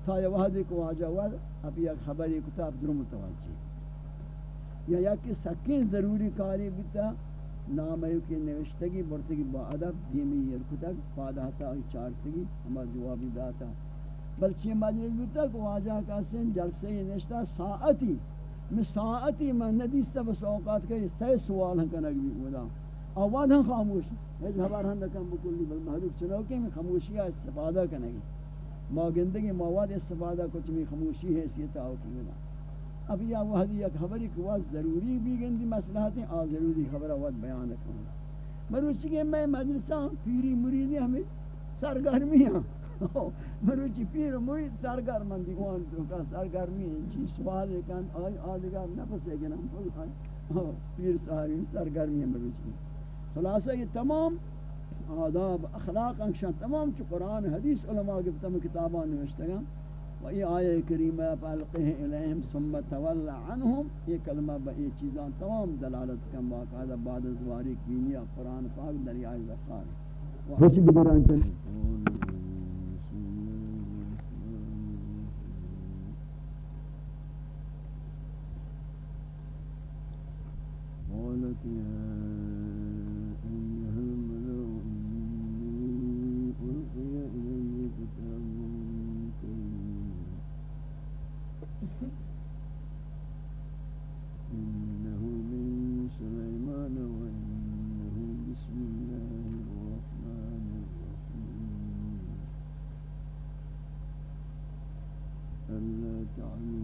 تا یه وحدی کو واجه ود اب یک خبری کتاب در متوجه. یا یا یکی سکین ضروری کاری بیتا نام ایو کی نوشتگی، برتگی با ادب، دیمی یرکتگ پادہتا چارتگی ہما جوابی داتا. بلچہ مجلس بتا کو واجہ کا سن جلسے نشتا، ساعتی. میں ساعتی من ندیستا بس اوقات کے سی سوال ہن کنگ بھی ودا آواز ہن خاموش ہیچ خبر ہن نکم بکلی بل محلوک چنو کہ میں خاموشی استفادہ کنگی۔ ما گندگی مواد استفادہ کچھ میں خاموشی حیثیت آو کی ودا اب یا وحدی یک خبری کو واز ضروری بھی گندی مسئلہ ہیں آ ضروری خبر آواز بیان کروں مروچی کہ میں مجلساں پیری مریدی ہمیں سرگرمی ہاں۔ مروچی پیر موی سرگرم دیوان تو کا سرگرمی چی جی سوال کن آئی آدھگار نفس ہے گنا پیر ساری سرگرمی مروچی۔ خلاصہ یہ تمام آداب اخلاق انشان تمام چو قرآن حدیث علماء گفتم کتابان نوشتگا و یہ آیہ کریمہ فالقہ الیہم ثم تول عنہم یہ کلمہ با یہ چیزان تمام دلالت کم باقاعدہ بعد ازواری کینیا قرآن پاک دریائے زخار کچھ بدران چلیں قالت يا know,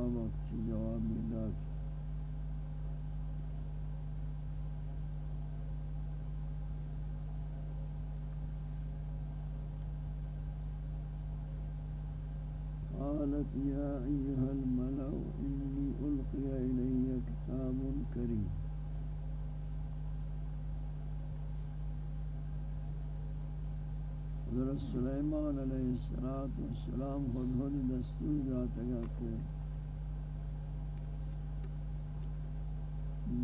قالت يا أيها الملأ إني ألقي إلي كتاب كريم حضرت سلیمان علیہ السلام خود خود دستور جاتا گا کہ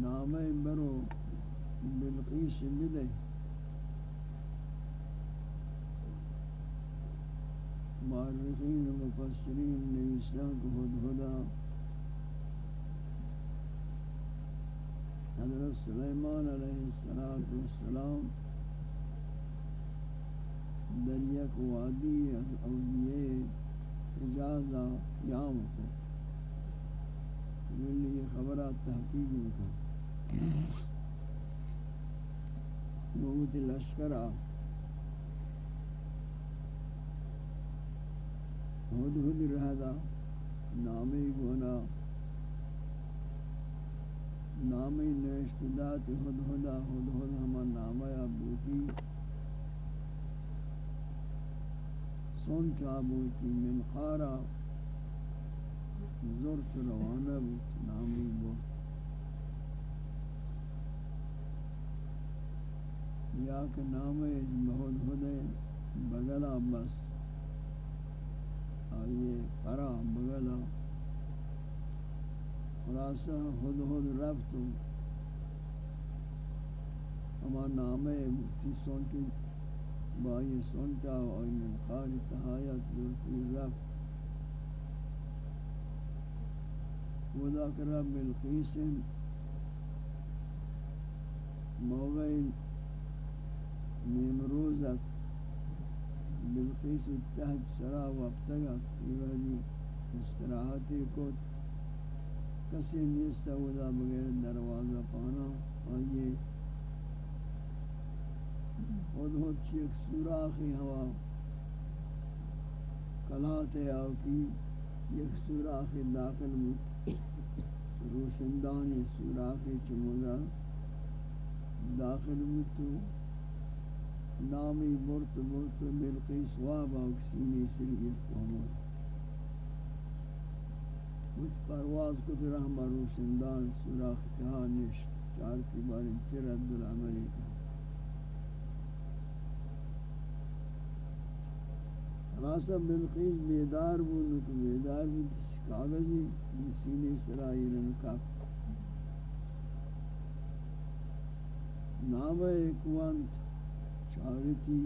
نام برو بلقیس ملے۔ معرفین و مفسرین نویسان کو خود خدا حضرت سلیمان علیہ السلام در یک وادی از اولیاء اجازہ قیام کو ملی خبرات تحقیق مکن نوت لشکرہ ہد ہد رہدا نامی گونا نامی نشتدات ہد ہدا ہد ہد ہما نامہ بوتی سون چابوتی من خارا. زرت روانہ بوت نامی بوت یا کہ نام مہد ہدے بگلا بس. آئیے قرا بگلا خلاصہ ہد ہد رفت ہما نام مفتی سونٹی بائی سونٹا آئی من خاری تحایت دورتی رفت. ودا کرا بالقیس موقع نیمروزت بالقیس تحت سرا وقتگا ایوانی استراحتی کو کسی نیستا ودا بغیر دروازہ پانا۔ آئیے۔ خود ہو چیک سوراخی ہوا۔ کلات آو کی یک سوراخی داخل بود۔ روشندانی سوراخی چمودا داخل بود تو۔ نامی مرت مرت بلقیس وابا اکسینی سری فهمود کچھ پرواز کو پھر ہم روشندان، سوراخ کہا نشت چار کی بار چرد العملی کا۔ خلاصہ بلقیس بیدار بود نکو بیدار بود کاغذی سینی سرائی رنکا نام ایکوانت چارتی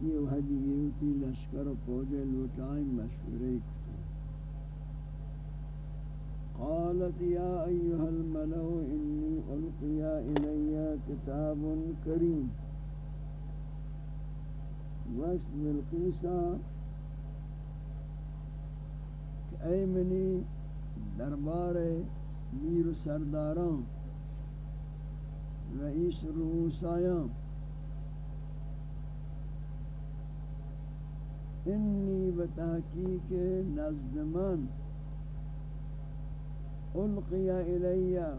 یہ وحدی یہ لشکر و پوجے لوٹائیں مشورے کتو قالت یا ایوہ الملو انی القیا الی کتاب کریم۔ وشت بالقیسہ کہ اے منی دربار میر سرداران رئيس الرؤوسايا إني بتحقيق نزد من ألقي إلي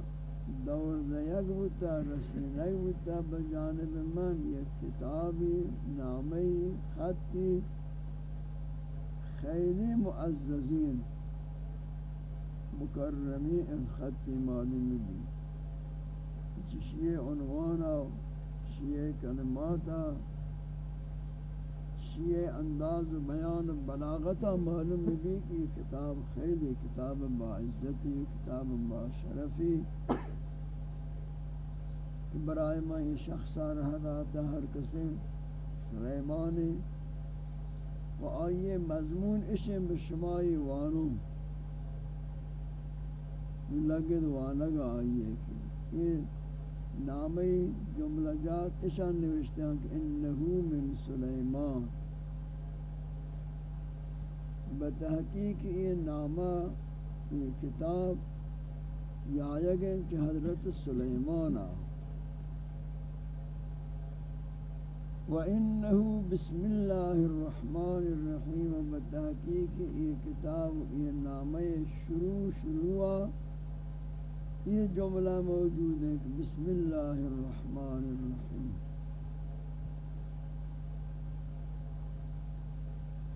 دور دیگوتا رسینیوتا بجانب من. یک کتابی نامی خطی. خیلی معززین. مکرمی ان خطی معلومی بود چشیئے عنوانا شیئے کلماتا شیئے انداز بیان بلاغتا معلوم بھی کہ کتاب خیلی کتاب باعزتی کتاب باشرفی کہ برائے میں یہ شخصا رہا رہتا ہر کسی ریمانی و آئیے مضمون اشم بشمائی وانو، لگد وانگا آئیے کہ یہ نامی جملہ جات اشان نوشتے ہیں کہ انہو من سلیمان۔ بتحقیق یہ نامہ، یہ کتاب یا آیگیں کہ حضرت سلیمان وَإِنَّهُ بِسْمِ اللَّهِ الرَّحْمَنِ الرَّحِيمِ بتحقیق یہ کتاب، یہ نامہ شروع شروع یہ جملہ موجود ہے کہ بسم اللہ الرحمن الرحیم۔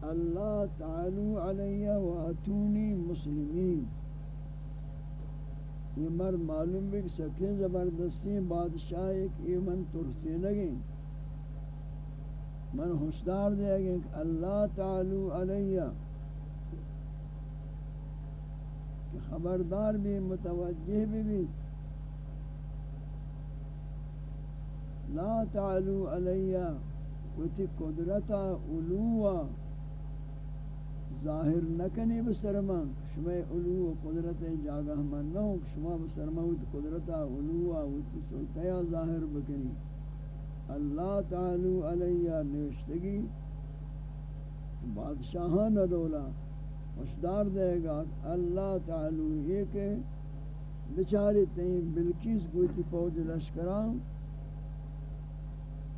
اللہ تعالی علیہ واتونی مسلمین۔ یہ مرد معلوم بھی کہ زبردستی بادشاہ ایک یہ من ترسی لگیں۔ من ہوشدار دے گئے کہ اللہ تعالی علیہ کہ خبردار بھی، متوجہ بھی بھی۔ لا تعلو علیہ وتی قدرتا علوہ۔ ظاہر نکنی بسرمان شما علو و قدرت جاگہ من نو، شما بسرمان وت قدرت علو و سلطیا ظاہر بکنی۔ اللہ تعالی علیہ، نوشتگی، بادشاہان دولا۔ مشدار دے گا اللہ تعالی یہ کہ بچاری تین بلکیس گوتی فوج لشکران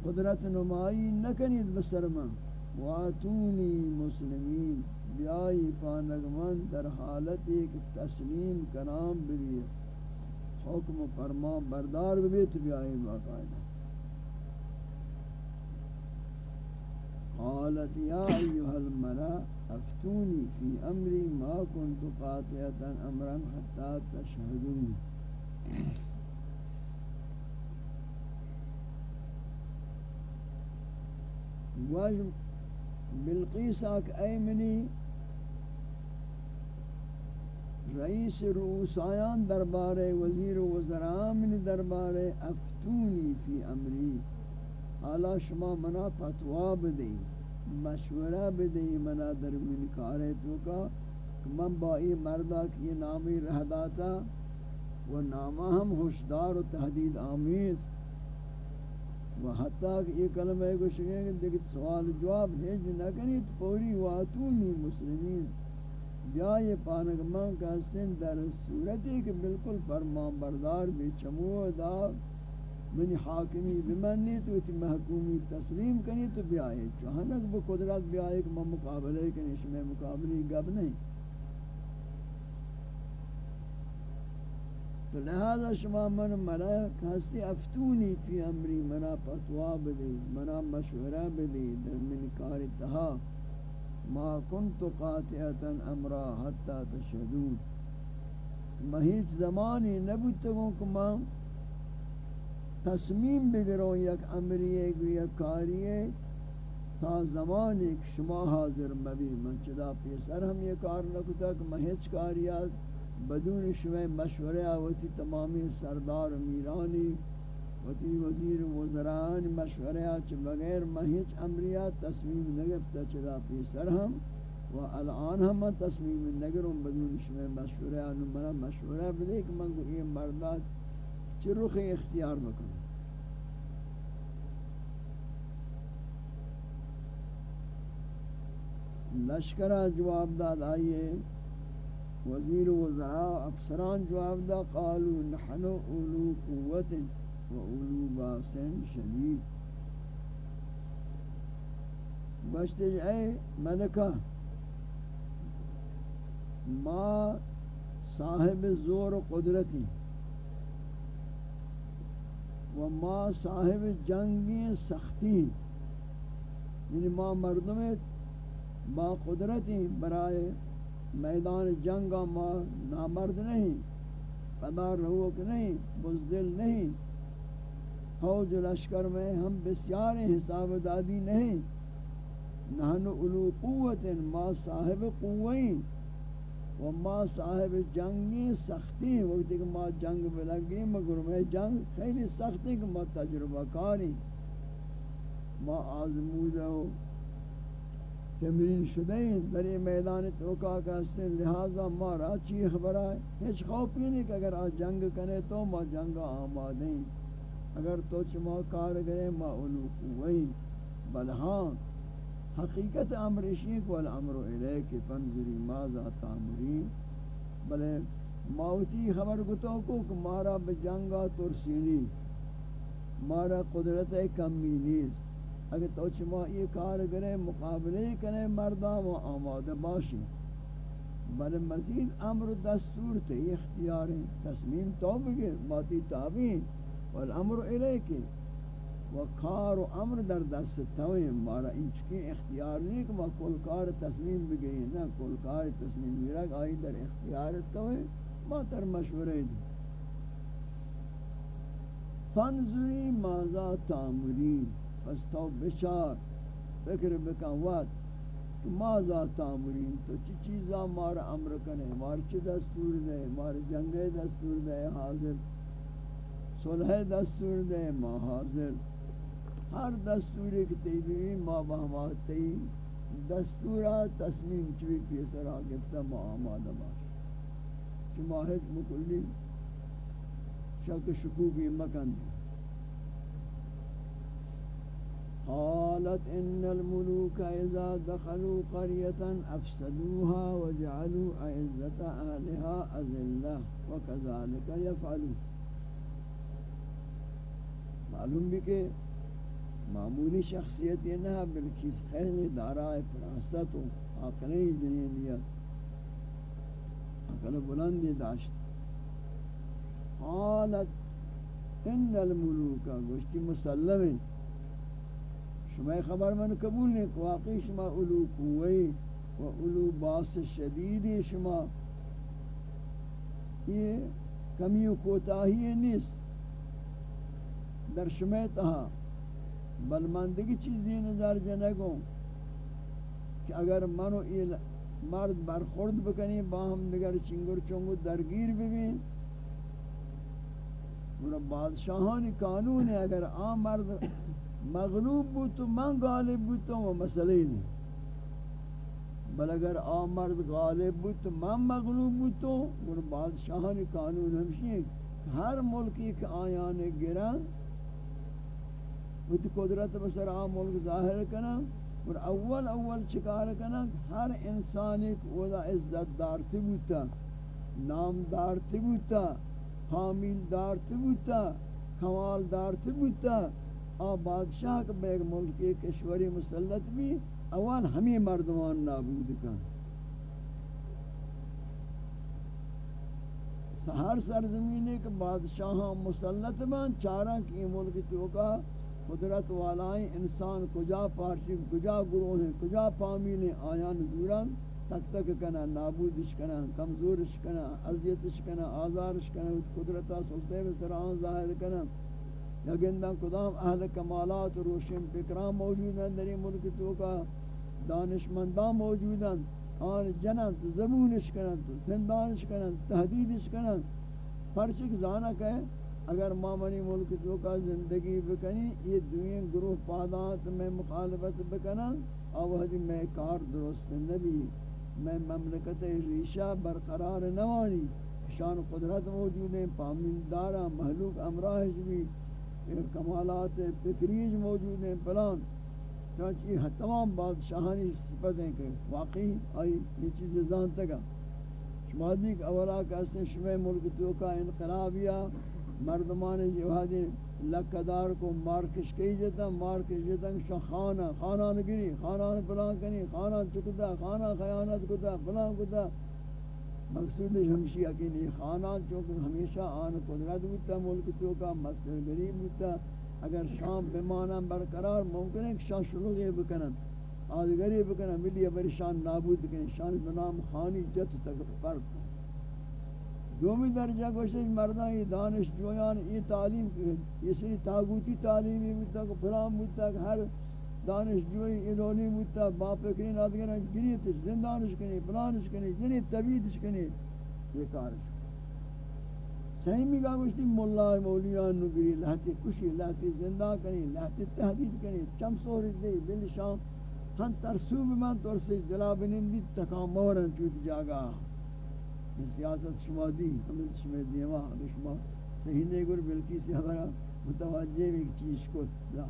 قدرت نمائی نکنید بسرمان واتونی مسلمین، بیائی پانگمان در حالت ایک تسلیم کنام بھی حکم فرمان بردار بھی تو بیائی باقاعدہ۔ قالت یا ایها الملا افتونی فی امری ما كنت قاطعتا امرا حتى تشهدونی واجب بلقیس آک ایمنی رئیس روسایان دربار وزیر وزرام دربار افتونی فی امری. حالا شما منا فتوا بدئی مشورہ بدئی منا در من کارے تو کا، من با ای مردہ کی نامی رہ داتا، و نامہ ہم ہوشدار و تحدید آمیز۔ و حتیٰ کہ یہ کلمہ کو شکیں کہ دیکھ سوال جواب بھیج نہ کنی تو پوری واتونی مسلمین جائے پانک من کا سن در صورتی کہ بالکل فرمان بردار بھی چمو دا۔ من حاکمی بمنی تو اتی محکومی تسلیم کنی تو بیائے چوہنک وہ قدرت بیائے کہ من مقابلے کنی اس میں مقابلی گب نہیں تو لہذا شما من ملک ہستی افتونی فی امری، منا فتوا بدی، منا مشورہ بدی، در من کار تہا. ما کنت قاطعتا امرا حتی تشہدون. ما ہیچ زمانی نبوتگوں کہ ما تصمیم بگرو یک امری ایک یک کاری تا زمان ایک شما حاضر مبی من چدا پیسر ہم یہ کار نکتا کہ میں ہیچ کاریات بدون شوئے مشورے آوتی تمامی سردار میرانی وتی وزیر وزران مشورے آچ بغیر مہیچ امریہ تصمیم نگفتا چلا پی سر ہم و الان ہم تصمیم نگرم بدون شوئے مشورے آنو منا مشورے بدے کہ من کو یہ مردات چی رخ اختیار بکنم لشکرہ جواب داد آئیے وزیر وزراء افسران جواب دا قالوا نحن اولو قوت و اولو باس شدید بشتے اے ملکہ ما صاحب زور و قدرتی و ما صاحب جنگی سختی. یعنی ما مردم با قدرتی برائے میدان جنگ ما نامرد نہیں قدار روک نہیں، بزدل نہیں. فوج لشکر میں ہم بسیار حساب دادی نہیں. نحن علو قوت، ما صاحب قوین و ما صاحب جنگی سختی، وقتی کہ ما جنگ بلگی مگر میں جنگ خیلی سختی کہ ما تجربہ کاری. ما آزمودہ تمرین شدہ ہیں در یہ میدان توقع کا استن لہذا مارا چی خبر آئے ہیچ خوف نہیں کہ اگر آج جنگ کرے تو، ما جنگ آماد اگر تو چما کار گئے ما علو قوئی بل حقیقت امر شیک والامر الیک فنظری ماذا تامرین بلے ماوتی خبر گتوں کو کہ مارا بجنگا ترسینی مارا قدرت کمی نیست۔ اگر تو چما یہ کار کرے، مقابلے کرے مردان و آمادہ باشی۔ بل مزید امر دستور تے اختیار تصمیم تو بگیر ماتی تابین والامر الیکی و کار و امر در دست توئے مارا انچکی اختیار نہیں کہ ما کل کار تصمیم بگیری نا کل کار تصمیم بگیرک آئی در اختیار توئے ما تر مشورے دی فانظری ماذا تامرین پس تو بچار فکر بکن وقت کہ ماذا تامرین تو چی چیزا مارا امر کنے مار چی دستور دے مار جنگ دستور دے حاضر صلح دستور دے ما حاضر. ہر دستوری کی تیبیوی ما بہما تی دستورا تصمیم چوی پیسر آگفتا ما آمادا باش چی ماہد مکلی شک شکوکی مکن دی۔ قالت ان الملوك اذا دخلوا قريه افسدوها وجعلوا عزه اهلها اذله وكذلك يفعلون معلوم بھی کہ معمولی شخصیت یہ نہ بلکہ خیر دارا فراست و عقلی جنینیت عقل بلندی داشت۔ قالت، ان الملوک گوشتی مسلم شما خبر من قبول نہیں کہ واقعی شما علو قوی و علو باس شدیدی شما۔ یہ کمی و کوتاہی نیست۔ در شما تہا۔ بل من دیگی چیزی نظر جنگوں کہ اگر منو یہ مرد برخورد بکنی، با ہم دیگر چنگر چنگو درگیر ببین۔ اور بادشاہانی قانون ہے اگر آم مرد مغلوب بود تو من غالب بود تو، وہ مسئلہ ہی نہیں۔ بل اگر آمرد غالب بود تو من مغلوب بود تو، وہ بادشاہانی قانون ہمشی ہے ہر ملکی کہ آیان گرن وہ تو قدرت بسر آم ملک ظاہر کرنا اور اول اول چکار کرنا ہر انسان ایک اولا عزت دارتی بودتا نام دارتی بودتا حامل دارتی بودتا کمال دارتی بودتا آ بادشاہ کے بیگ ملک کے کشوری مسلط بھی، اول ہمیں مردمان نابود کن۔ ہر سرزمین کے بادشاہ مسلط بان چارہ کی ملک تو کا قدرت والائیں، انسان کجا پارچی کجا گروہ ہیں، کجا پامین ہیں، آیان دوران تک تک کنا، نابودش کنا، کمزورش کنا عذیتش کنا، آزارش کنا قدرتا سلطے میں سران ظاہر کنا۔ یگندن کدام اہل کمالات روشن فکران موجود ہیں، در ملک تو کا دانشمندان موجود ہیں۔ آن جنن تو زبونش کنن تو زندانش کنن تحدیدش کنن پرچک زانا کہ اگر مامنی ملک تو کا زندگی بکنی، یہ دوئیں گروہ پادات میں مخالفت بکنن آوہدی میں کار درست نبی، میں مملکت ریشہ برقرار نوانی، شان قدرت موجود ہیں پامین محلوق امراہش بھی کمالات فکریج موجود ہیں، پلان۔ چانچہ یہ تمام بادشاہانی صفت ہیں کہ واقعی آئی، یہ چیز زانتا گا شما دیکھ اولا کہتے ہیں شما ملک تو کا انقلابیہ مردمان جوہدی لکدار کو مارکش کئی جتا، مارکش جتا شا خانہ خانہ نگری خانہ پلان کنی خانہ چکتا، خانہ خیانت کتا پلان کتا۔ مقصود ہمشی اکینی خانان چونکہ ہمیشہ آن قدرت ہوتا، ملک تو کا مصدر غریب ہوتا۔ اگر شام بمانا برقرار ممکن ہے کہ شان شلوغی بکنن، آدھگری بکنن، ملی ابری شان نابود بکنن شان بنام خانی جت تک فرق دومی درجہ گوشت مردان، یہ دانش جویان، یہ تعلیم، یہ سری تاغوتی تعلیمی بودتا کہ فلان بودتا کہ ہر دانش جوئی ایدولی بودتا باپ کنی آدھگران گریتش زندانش کنی پلانش کنی جنی طبیعتش کنی یہ کارش۔ صحیح میں کہا گوشتی، مولا مولیان نگری لہتی کشی لہتی زندہ کنی لہتی تحدید کنی، چم سوری دی بل شام ہن ترسوب من ترسی، جلاب نندی تکام مورن چوت جاگا۔ سیاست شما دی ہمیں شما دیوا ہمیں شما صحیح نہیں گر بلکی سے ہمارا متوجہ بھی چیز کو دا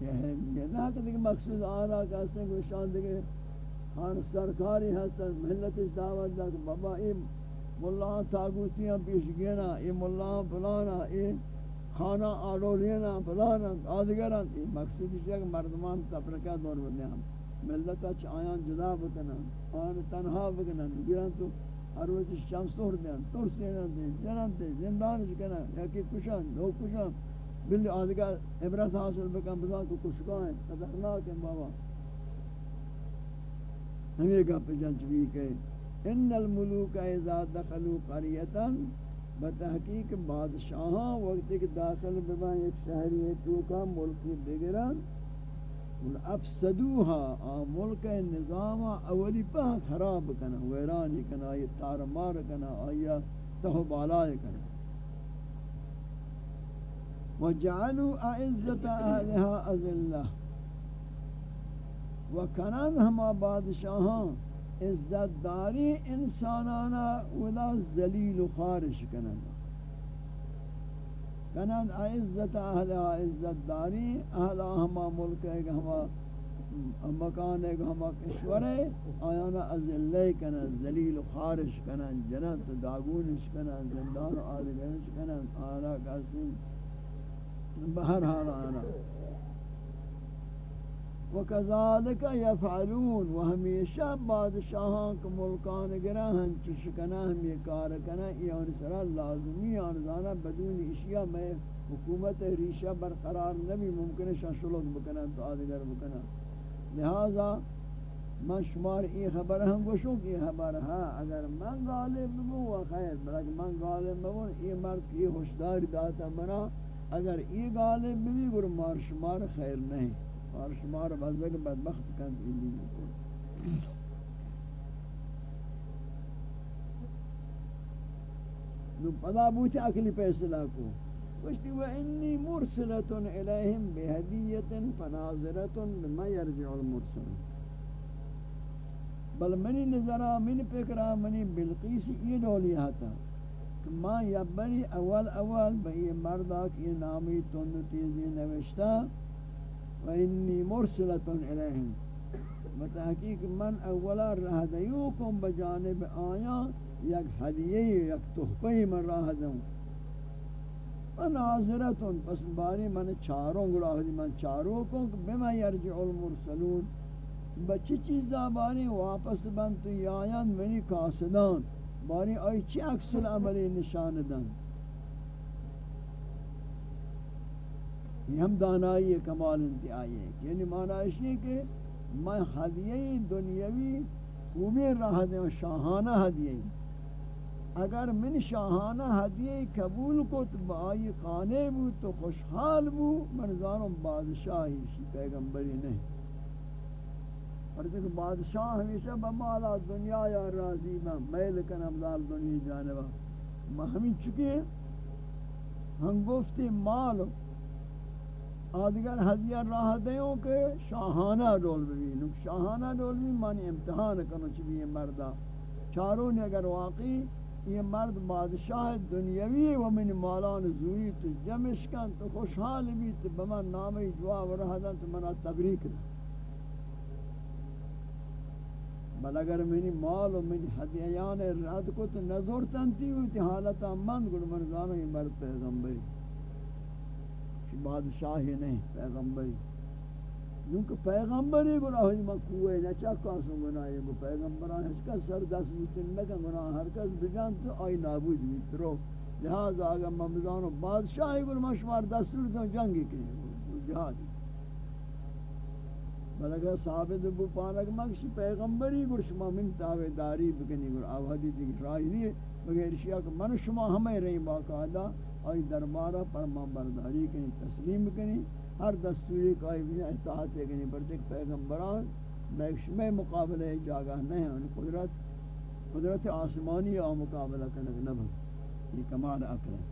یہ ہے نہ کہ مقصود آ رہا کہ اس نے شان دے خان سرکاری ہستن ملت دعوت دا کہ بابا، اے مولا تاغوتیاں پیش گینا اے مولا فلانا، اے خانہ آلولینا فلانا آدگران یہ مقصود ہے کہ مردمان تفرقہ دور بنے ہم ملت اچ آیان جدا بکنن آن تنہا بکنن گران تو ہر روز شمس تور سور دین ترس دین، جنان دے زندان کنا یا کہ کشان لو کشان بل آدھگا عبرت حاصل بکن، بزا کو کشکا ہیں خطرناک ہیں بابا۔ ہمیں گا پہ جنچ بھی کہ ان الملوک اذا دخلوا قریتا، بتحقیق بادشاہاں وقت ایک داخل ببا ایک شہری ہے تو کا ملکی بگران ان افسدوها آ ملک نظام اولی پہ خراب کنا ویرانی کنا یہ تار مار کنا آیا تہو بالائے کنا وجعلوا اعزت اهلها اذلہ وکنن ہما بادشاہاں عزت داری انسانانا ولا ذلیل و خارش کنن. کنن عزت اهلها عزت داری اهلا ہما ملک ہے ہما مکان ہے ہما کشور ہے آیانا ازلہ کنن ذلیل و خارش کنن جنت داغونش کنن زندان و آدگرش کنن آنا کسی بہر حال آنا۔ وکذالک یفعلون، و ہمیشہ بادشاہاں کے ملکان گرہ ہن چشکنا ہم یہ کار کنا یہ سرا لازمی آنزانا بدون اشیاء میں حکومت ریشہ برقرار نبی ممکن شاشلوک بکنا تو آدگر بکنا لہذا من شمار این خبر ہم گوشوں کی خبر ہاں اگر من غالب بمو و خیر بلکہ من غالب بمو یہ مرد کی ہوشداری داتا منا، اگر یہ غالب بھی گر مار شمار خیر نہیں مار شمار بزرگ بدبخت کن ایلی نو پدا بوچ اکلی پیسلا کو وشتی و انی مرسلت الیہم بہدیت فناظرت بما یرجع المرسل بل منی نظرہ من فکرہ منی بلقیس یہ دولی ہاتا ما یبری اول اول به این مردا که نامی تند تیزی نوشتا و انی مرسلتون الیهم و تحقیق من اولا راه دیوکم بجانب آیا یک هدیه، یک تحفه من راه دوں من حاضرتون، پس باری من چاروں گراہ دی من چاروں کو بما یرجع المرسلون. بچی چیزا باری؟ واپس بن تو یایان منی کاسدان باری آئی چی عکس العملی نشان دن یہ ہم دانائی کمال انتہائی ہے۔ یعنی معنی ہے کہ میں ہدیہ دنیاوی خوبی راہ دیں شاہانہ ہدیہ اگر من شاہانہ ہدیہ قبول کو تو بائی قانے بو، تو خوشحال بو منظارم بادشاہی پیغمبری نہیں۔ فرض کہ بادشاہ ہمیشہ بمالا دنیا یا راضی میں میل کنم دار دنیا جانبا۔ میں ہمیں چکے ہم گفتی مال آدگر ہدیہ راہ دیوں کہ شاہانہ رول بھی شاہانہ رول بھی مانی امتحان کرنا چاہیے مردہ چاروں نے اگر واقعی یہ مرد بادشاہ دنیاوی و من مالان زوری تو جمش کن، تو خوشحال بھی تو بمن نامی جواب رہا دا تو منا تبریک دا بل اگر منی مال و منی حدیان رد کو تو نظر تنتی ہوئی تی حالتا من گل منزانو یہ مرد پیغمبری. بادشاہی نہیں پیغمبری نونکہ پیغمبری گناہ ہوئی مکوئے نچا کاسو گناہ یہ پیغمبران اس کا سر دست بیتن نکن گناہ ہر کس بجان تو آئی نابود بیت لہذا آگا ممزانو بادشاہی گناہ شمار دستور تو جنگی کنی جہادی۔ بل اگر ثابت بو پانک مکشی پیغمبری گر شما من تاوے داری بکنی گر آوہدی دیکھ راہی نہیں مگر اشیاء کہ من شما ہمیں رہی باقاعدہ آئی دربارہ فرمان برداری کنی، تسلیم کنی، ہر دستوری کا بھی اطاعت ہے کہ پر پیغمبران میں مقابلہ جاگہ نہیں ان یعنی قدرت قدرت آسمانی اور مقابلہ کرنے نہ یہ کمال عقل ہے۔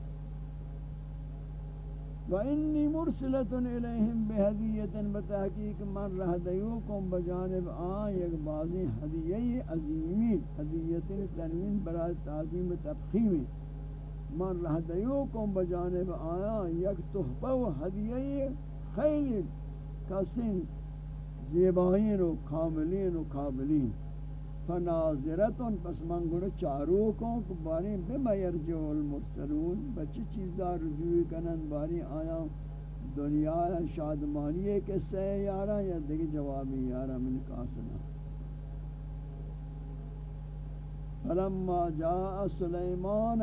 وَإِنِّي مُرْسِلَةٌ إِلَيْهِمْ بِهَدِيَّةٍ بتحقیق من رہ دیوکم بجانب آن، یک بازی ہدیہ عظیمی ہدیت تنوین برای تعظیم تفخیم من رہ دیوکم بجانب آیا، یک تحفہ و ہدیہ خیلی کسین زیبائین و کاملین و کاملین فناظرتن، پس من گوڑا چارو کون کہ باری بما یرجو المرسلون بچی چیزا رجوع کنن، باری آیا دنیا شادمانی ہے سے یارا یا دیکھ جوابی یارا من کاسنا فلما جاء سلیمان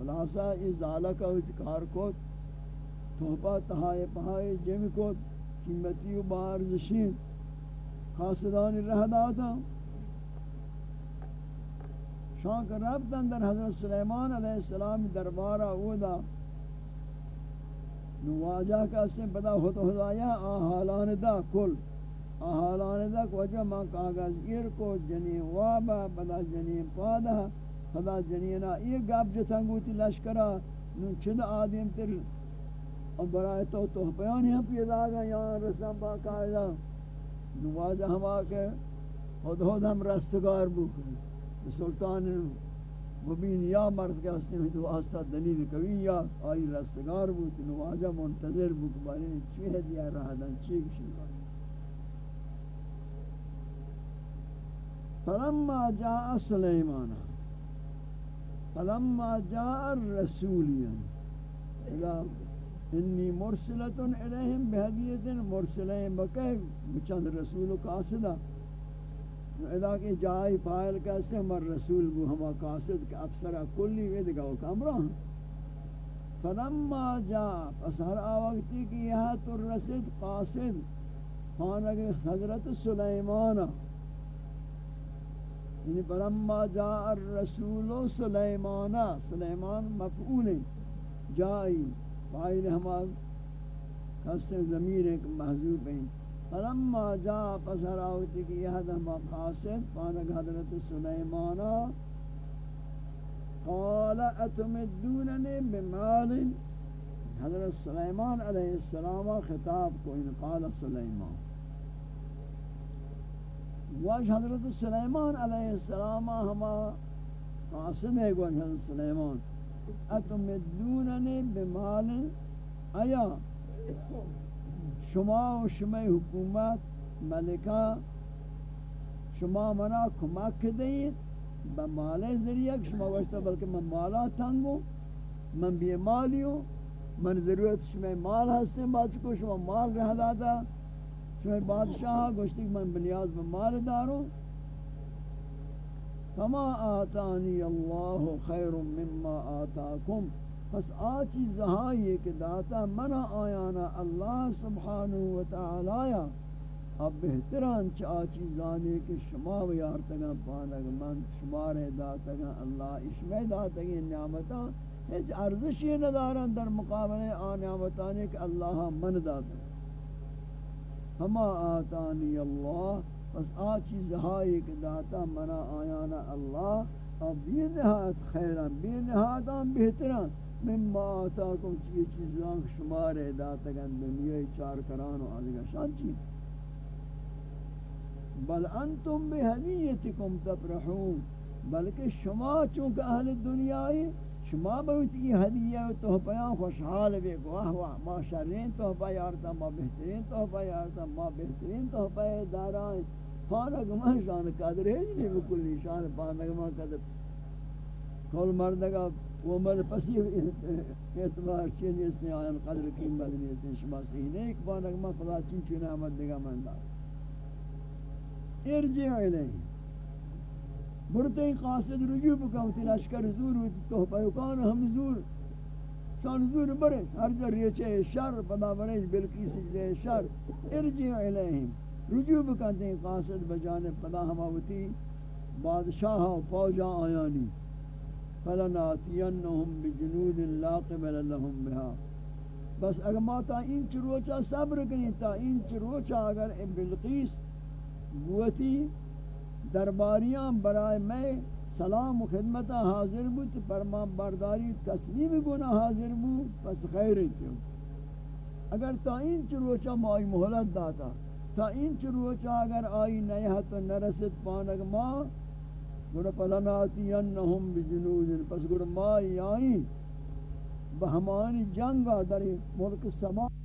خلاصہ اس ذالکہ اچکار کو توپا تہائے پہائے جمع کو قیمتی و بار زشین خاصدان رہ داتا شان شانک رب در حضرت سلیمان علیہ السلام دربارہ اودا نواجہ کا اس نے پدا ہوتا ہدایا آہالان دا کل آہالان دا وجہ ماں کاغذ گیر کو، جنین وابا پدا جنین پادا پدا جنینا، یہ گاب جتنگوتی لشکرہ نو چند آدم تر اور برائے تو تو بیانی ہم پیدا گا یہاں رسم با قائدہ نواز ہم آکے، خود خود ہم رستگار بکر سلطان مبین یا مرد کے اس نے تو آستہ دلیل کوئی یا آئی رستگار بود نواجہ منتظر بک بارے چی ہے دیا رہا دن چی کشی فلما جاء سلیمان فلما جاء الرسولین انی مرسلتن الیہم بہدیتن مرسلین بکہ بچند رسول قاصدہ ادا کہ جائی فائل کہتے ہیں مر رسول بو ہما قاصد کہ افسرہ کلی وید گاو کامران فلما جا پس ہر آوقتی کی یہاں تر رسد قاصد خانگ حضرت سلیمان یعنی فلما جا الرسول سلیمان سلیمان مفعول جائی فائل ہما کسے ضمیر ایک محضوب ہیں فلما جا پسر آوتی کی یہ ہما قاسد پانک حضرت سلیمانا قال اتمدوننی بمال؟ حضرت سلیمان علیہ السلام خطاب کو، ان قال سلیمان۔ واج حضرت سلیمان علیہ السلام ہما قاسد ہے گو حضرت سلیمان. اتمدوننی بمال آیا. شما و شما حکومت ملکہ، شما منا کمک دید بمال ذریعہ شما وشتا بلکہ من مالا تنگو من بی مالیو من ضرورت شما مال ہستے بات کو شما مال رہ دادا شما بادشاہ گوشتی من بنیاز بمال دارو. فما آتانی اللہ خیر مما آتاکم. پس آ چیز ہائی کہ داتا منا آیانا اللہ سبحانہ و تعالی. اب بہتران چا چیزانے کہ شما و یارتگا پانک من شما داتگا اللہ اشمہ داتگی نعمتا. ہیچ ارزشی ندارن در مقابلے آن نعمتانے کہ اللہ من داتا. ہما آتانی اللہ، پس آ چیز ہائی کہ داتا منا آیانا اللہ اور بی نہایت خیران، بی نہایت آن بہتران مما آتاکم چیز چیزان شمار داتا گن دنیا چار کران و آدھگا شان چیز بل انتم بہدیتکم تفرحون. بلکہ شما چونکہ اہل دنیای شما بہت یہ ہدیہ تو پیان خوشحال بے گواہ واہ ما شرین تو پا یارتا ما بہترین تو پا یارتا ما بہترین تو پا دارائیں پانک ما شان قدر ہے نہیں بکلی شان پانک ما قدر. کول مردگا وہ مرد پسی اعتبار چین اس نے آیان قدر کی مدنی اس نے شما صحیح نہیں ایک پانک ما فلا چین چین احمد دگا من دار ارجع الیہ برتے قاصد رجوع بکن تی لشکر زور و تحفہ یکان ہم زور. شان زور برے ہر جا ریچے شر پدا برے بلکی سجدے شر. ارجع الیہم رجوع بکن تی قاصد بجانب پدا ہماوتی بادشاہ و فوجا آیانی. فلناتینہم بجنود لا قبل لهم بها. بس اگر ما تا این چروچا صبر کنی تا این چروچا اگر بلقیس گوتی درباریاں برائے میں سلام و خدمت حاضر بود فرمان برداری تسلیم گنا حاضر بود، پس خیر کیوں؟ اگر تا این چروچا مائی محلت داتا، تا این چروچا اگر آئی نیحت و نرسد پانک ما، گوڑا پلناتینہم بجنود، پس گوڑا مائی آئی بہمانی جنگا در ملک سما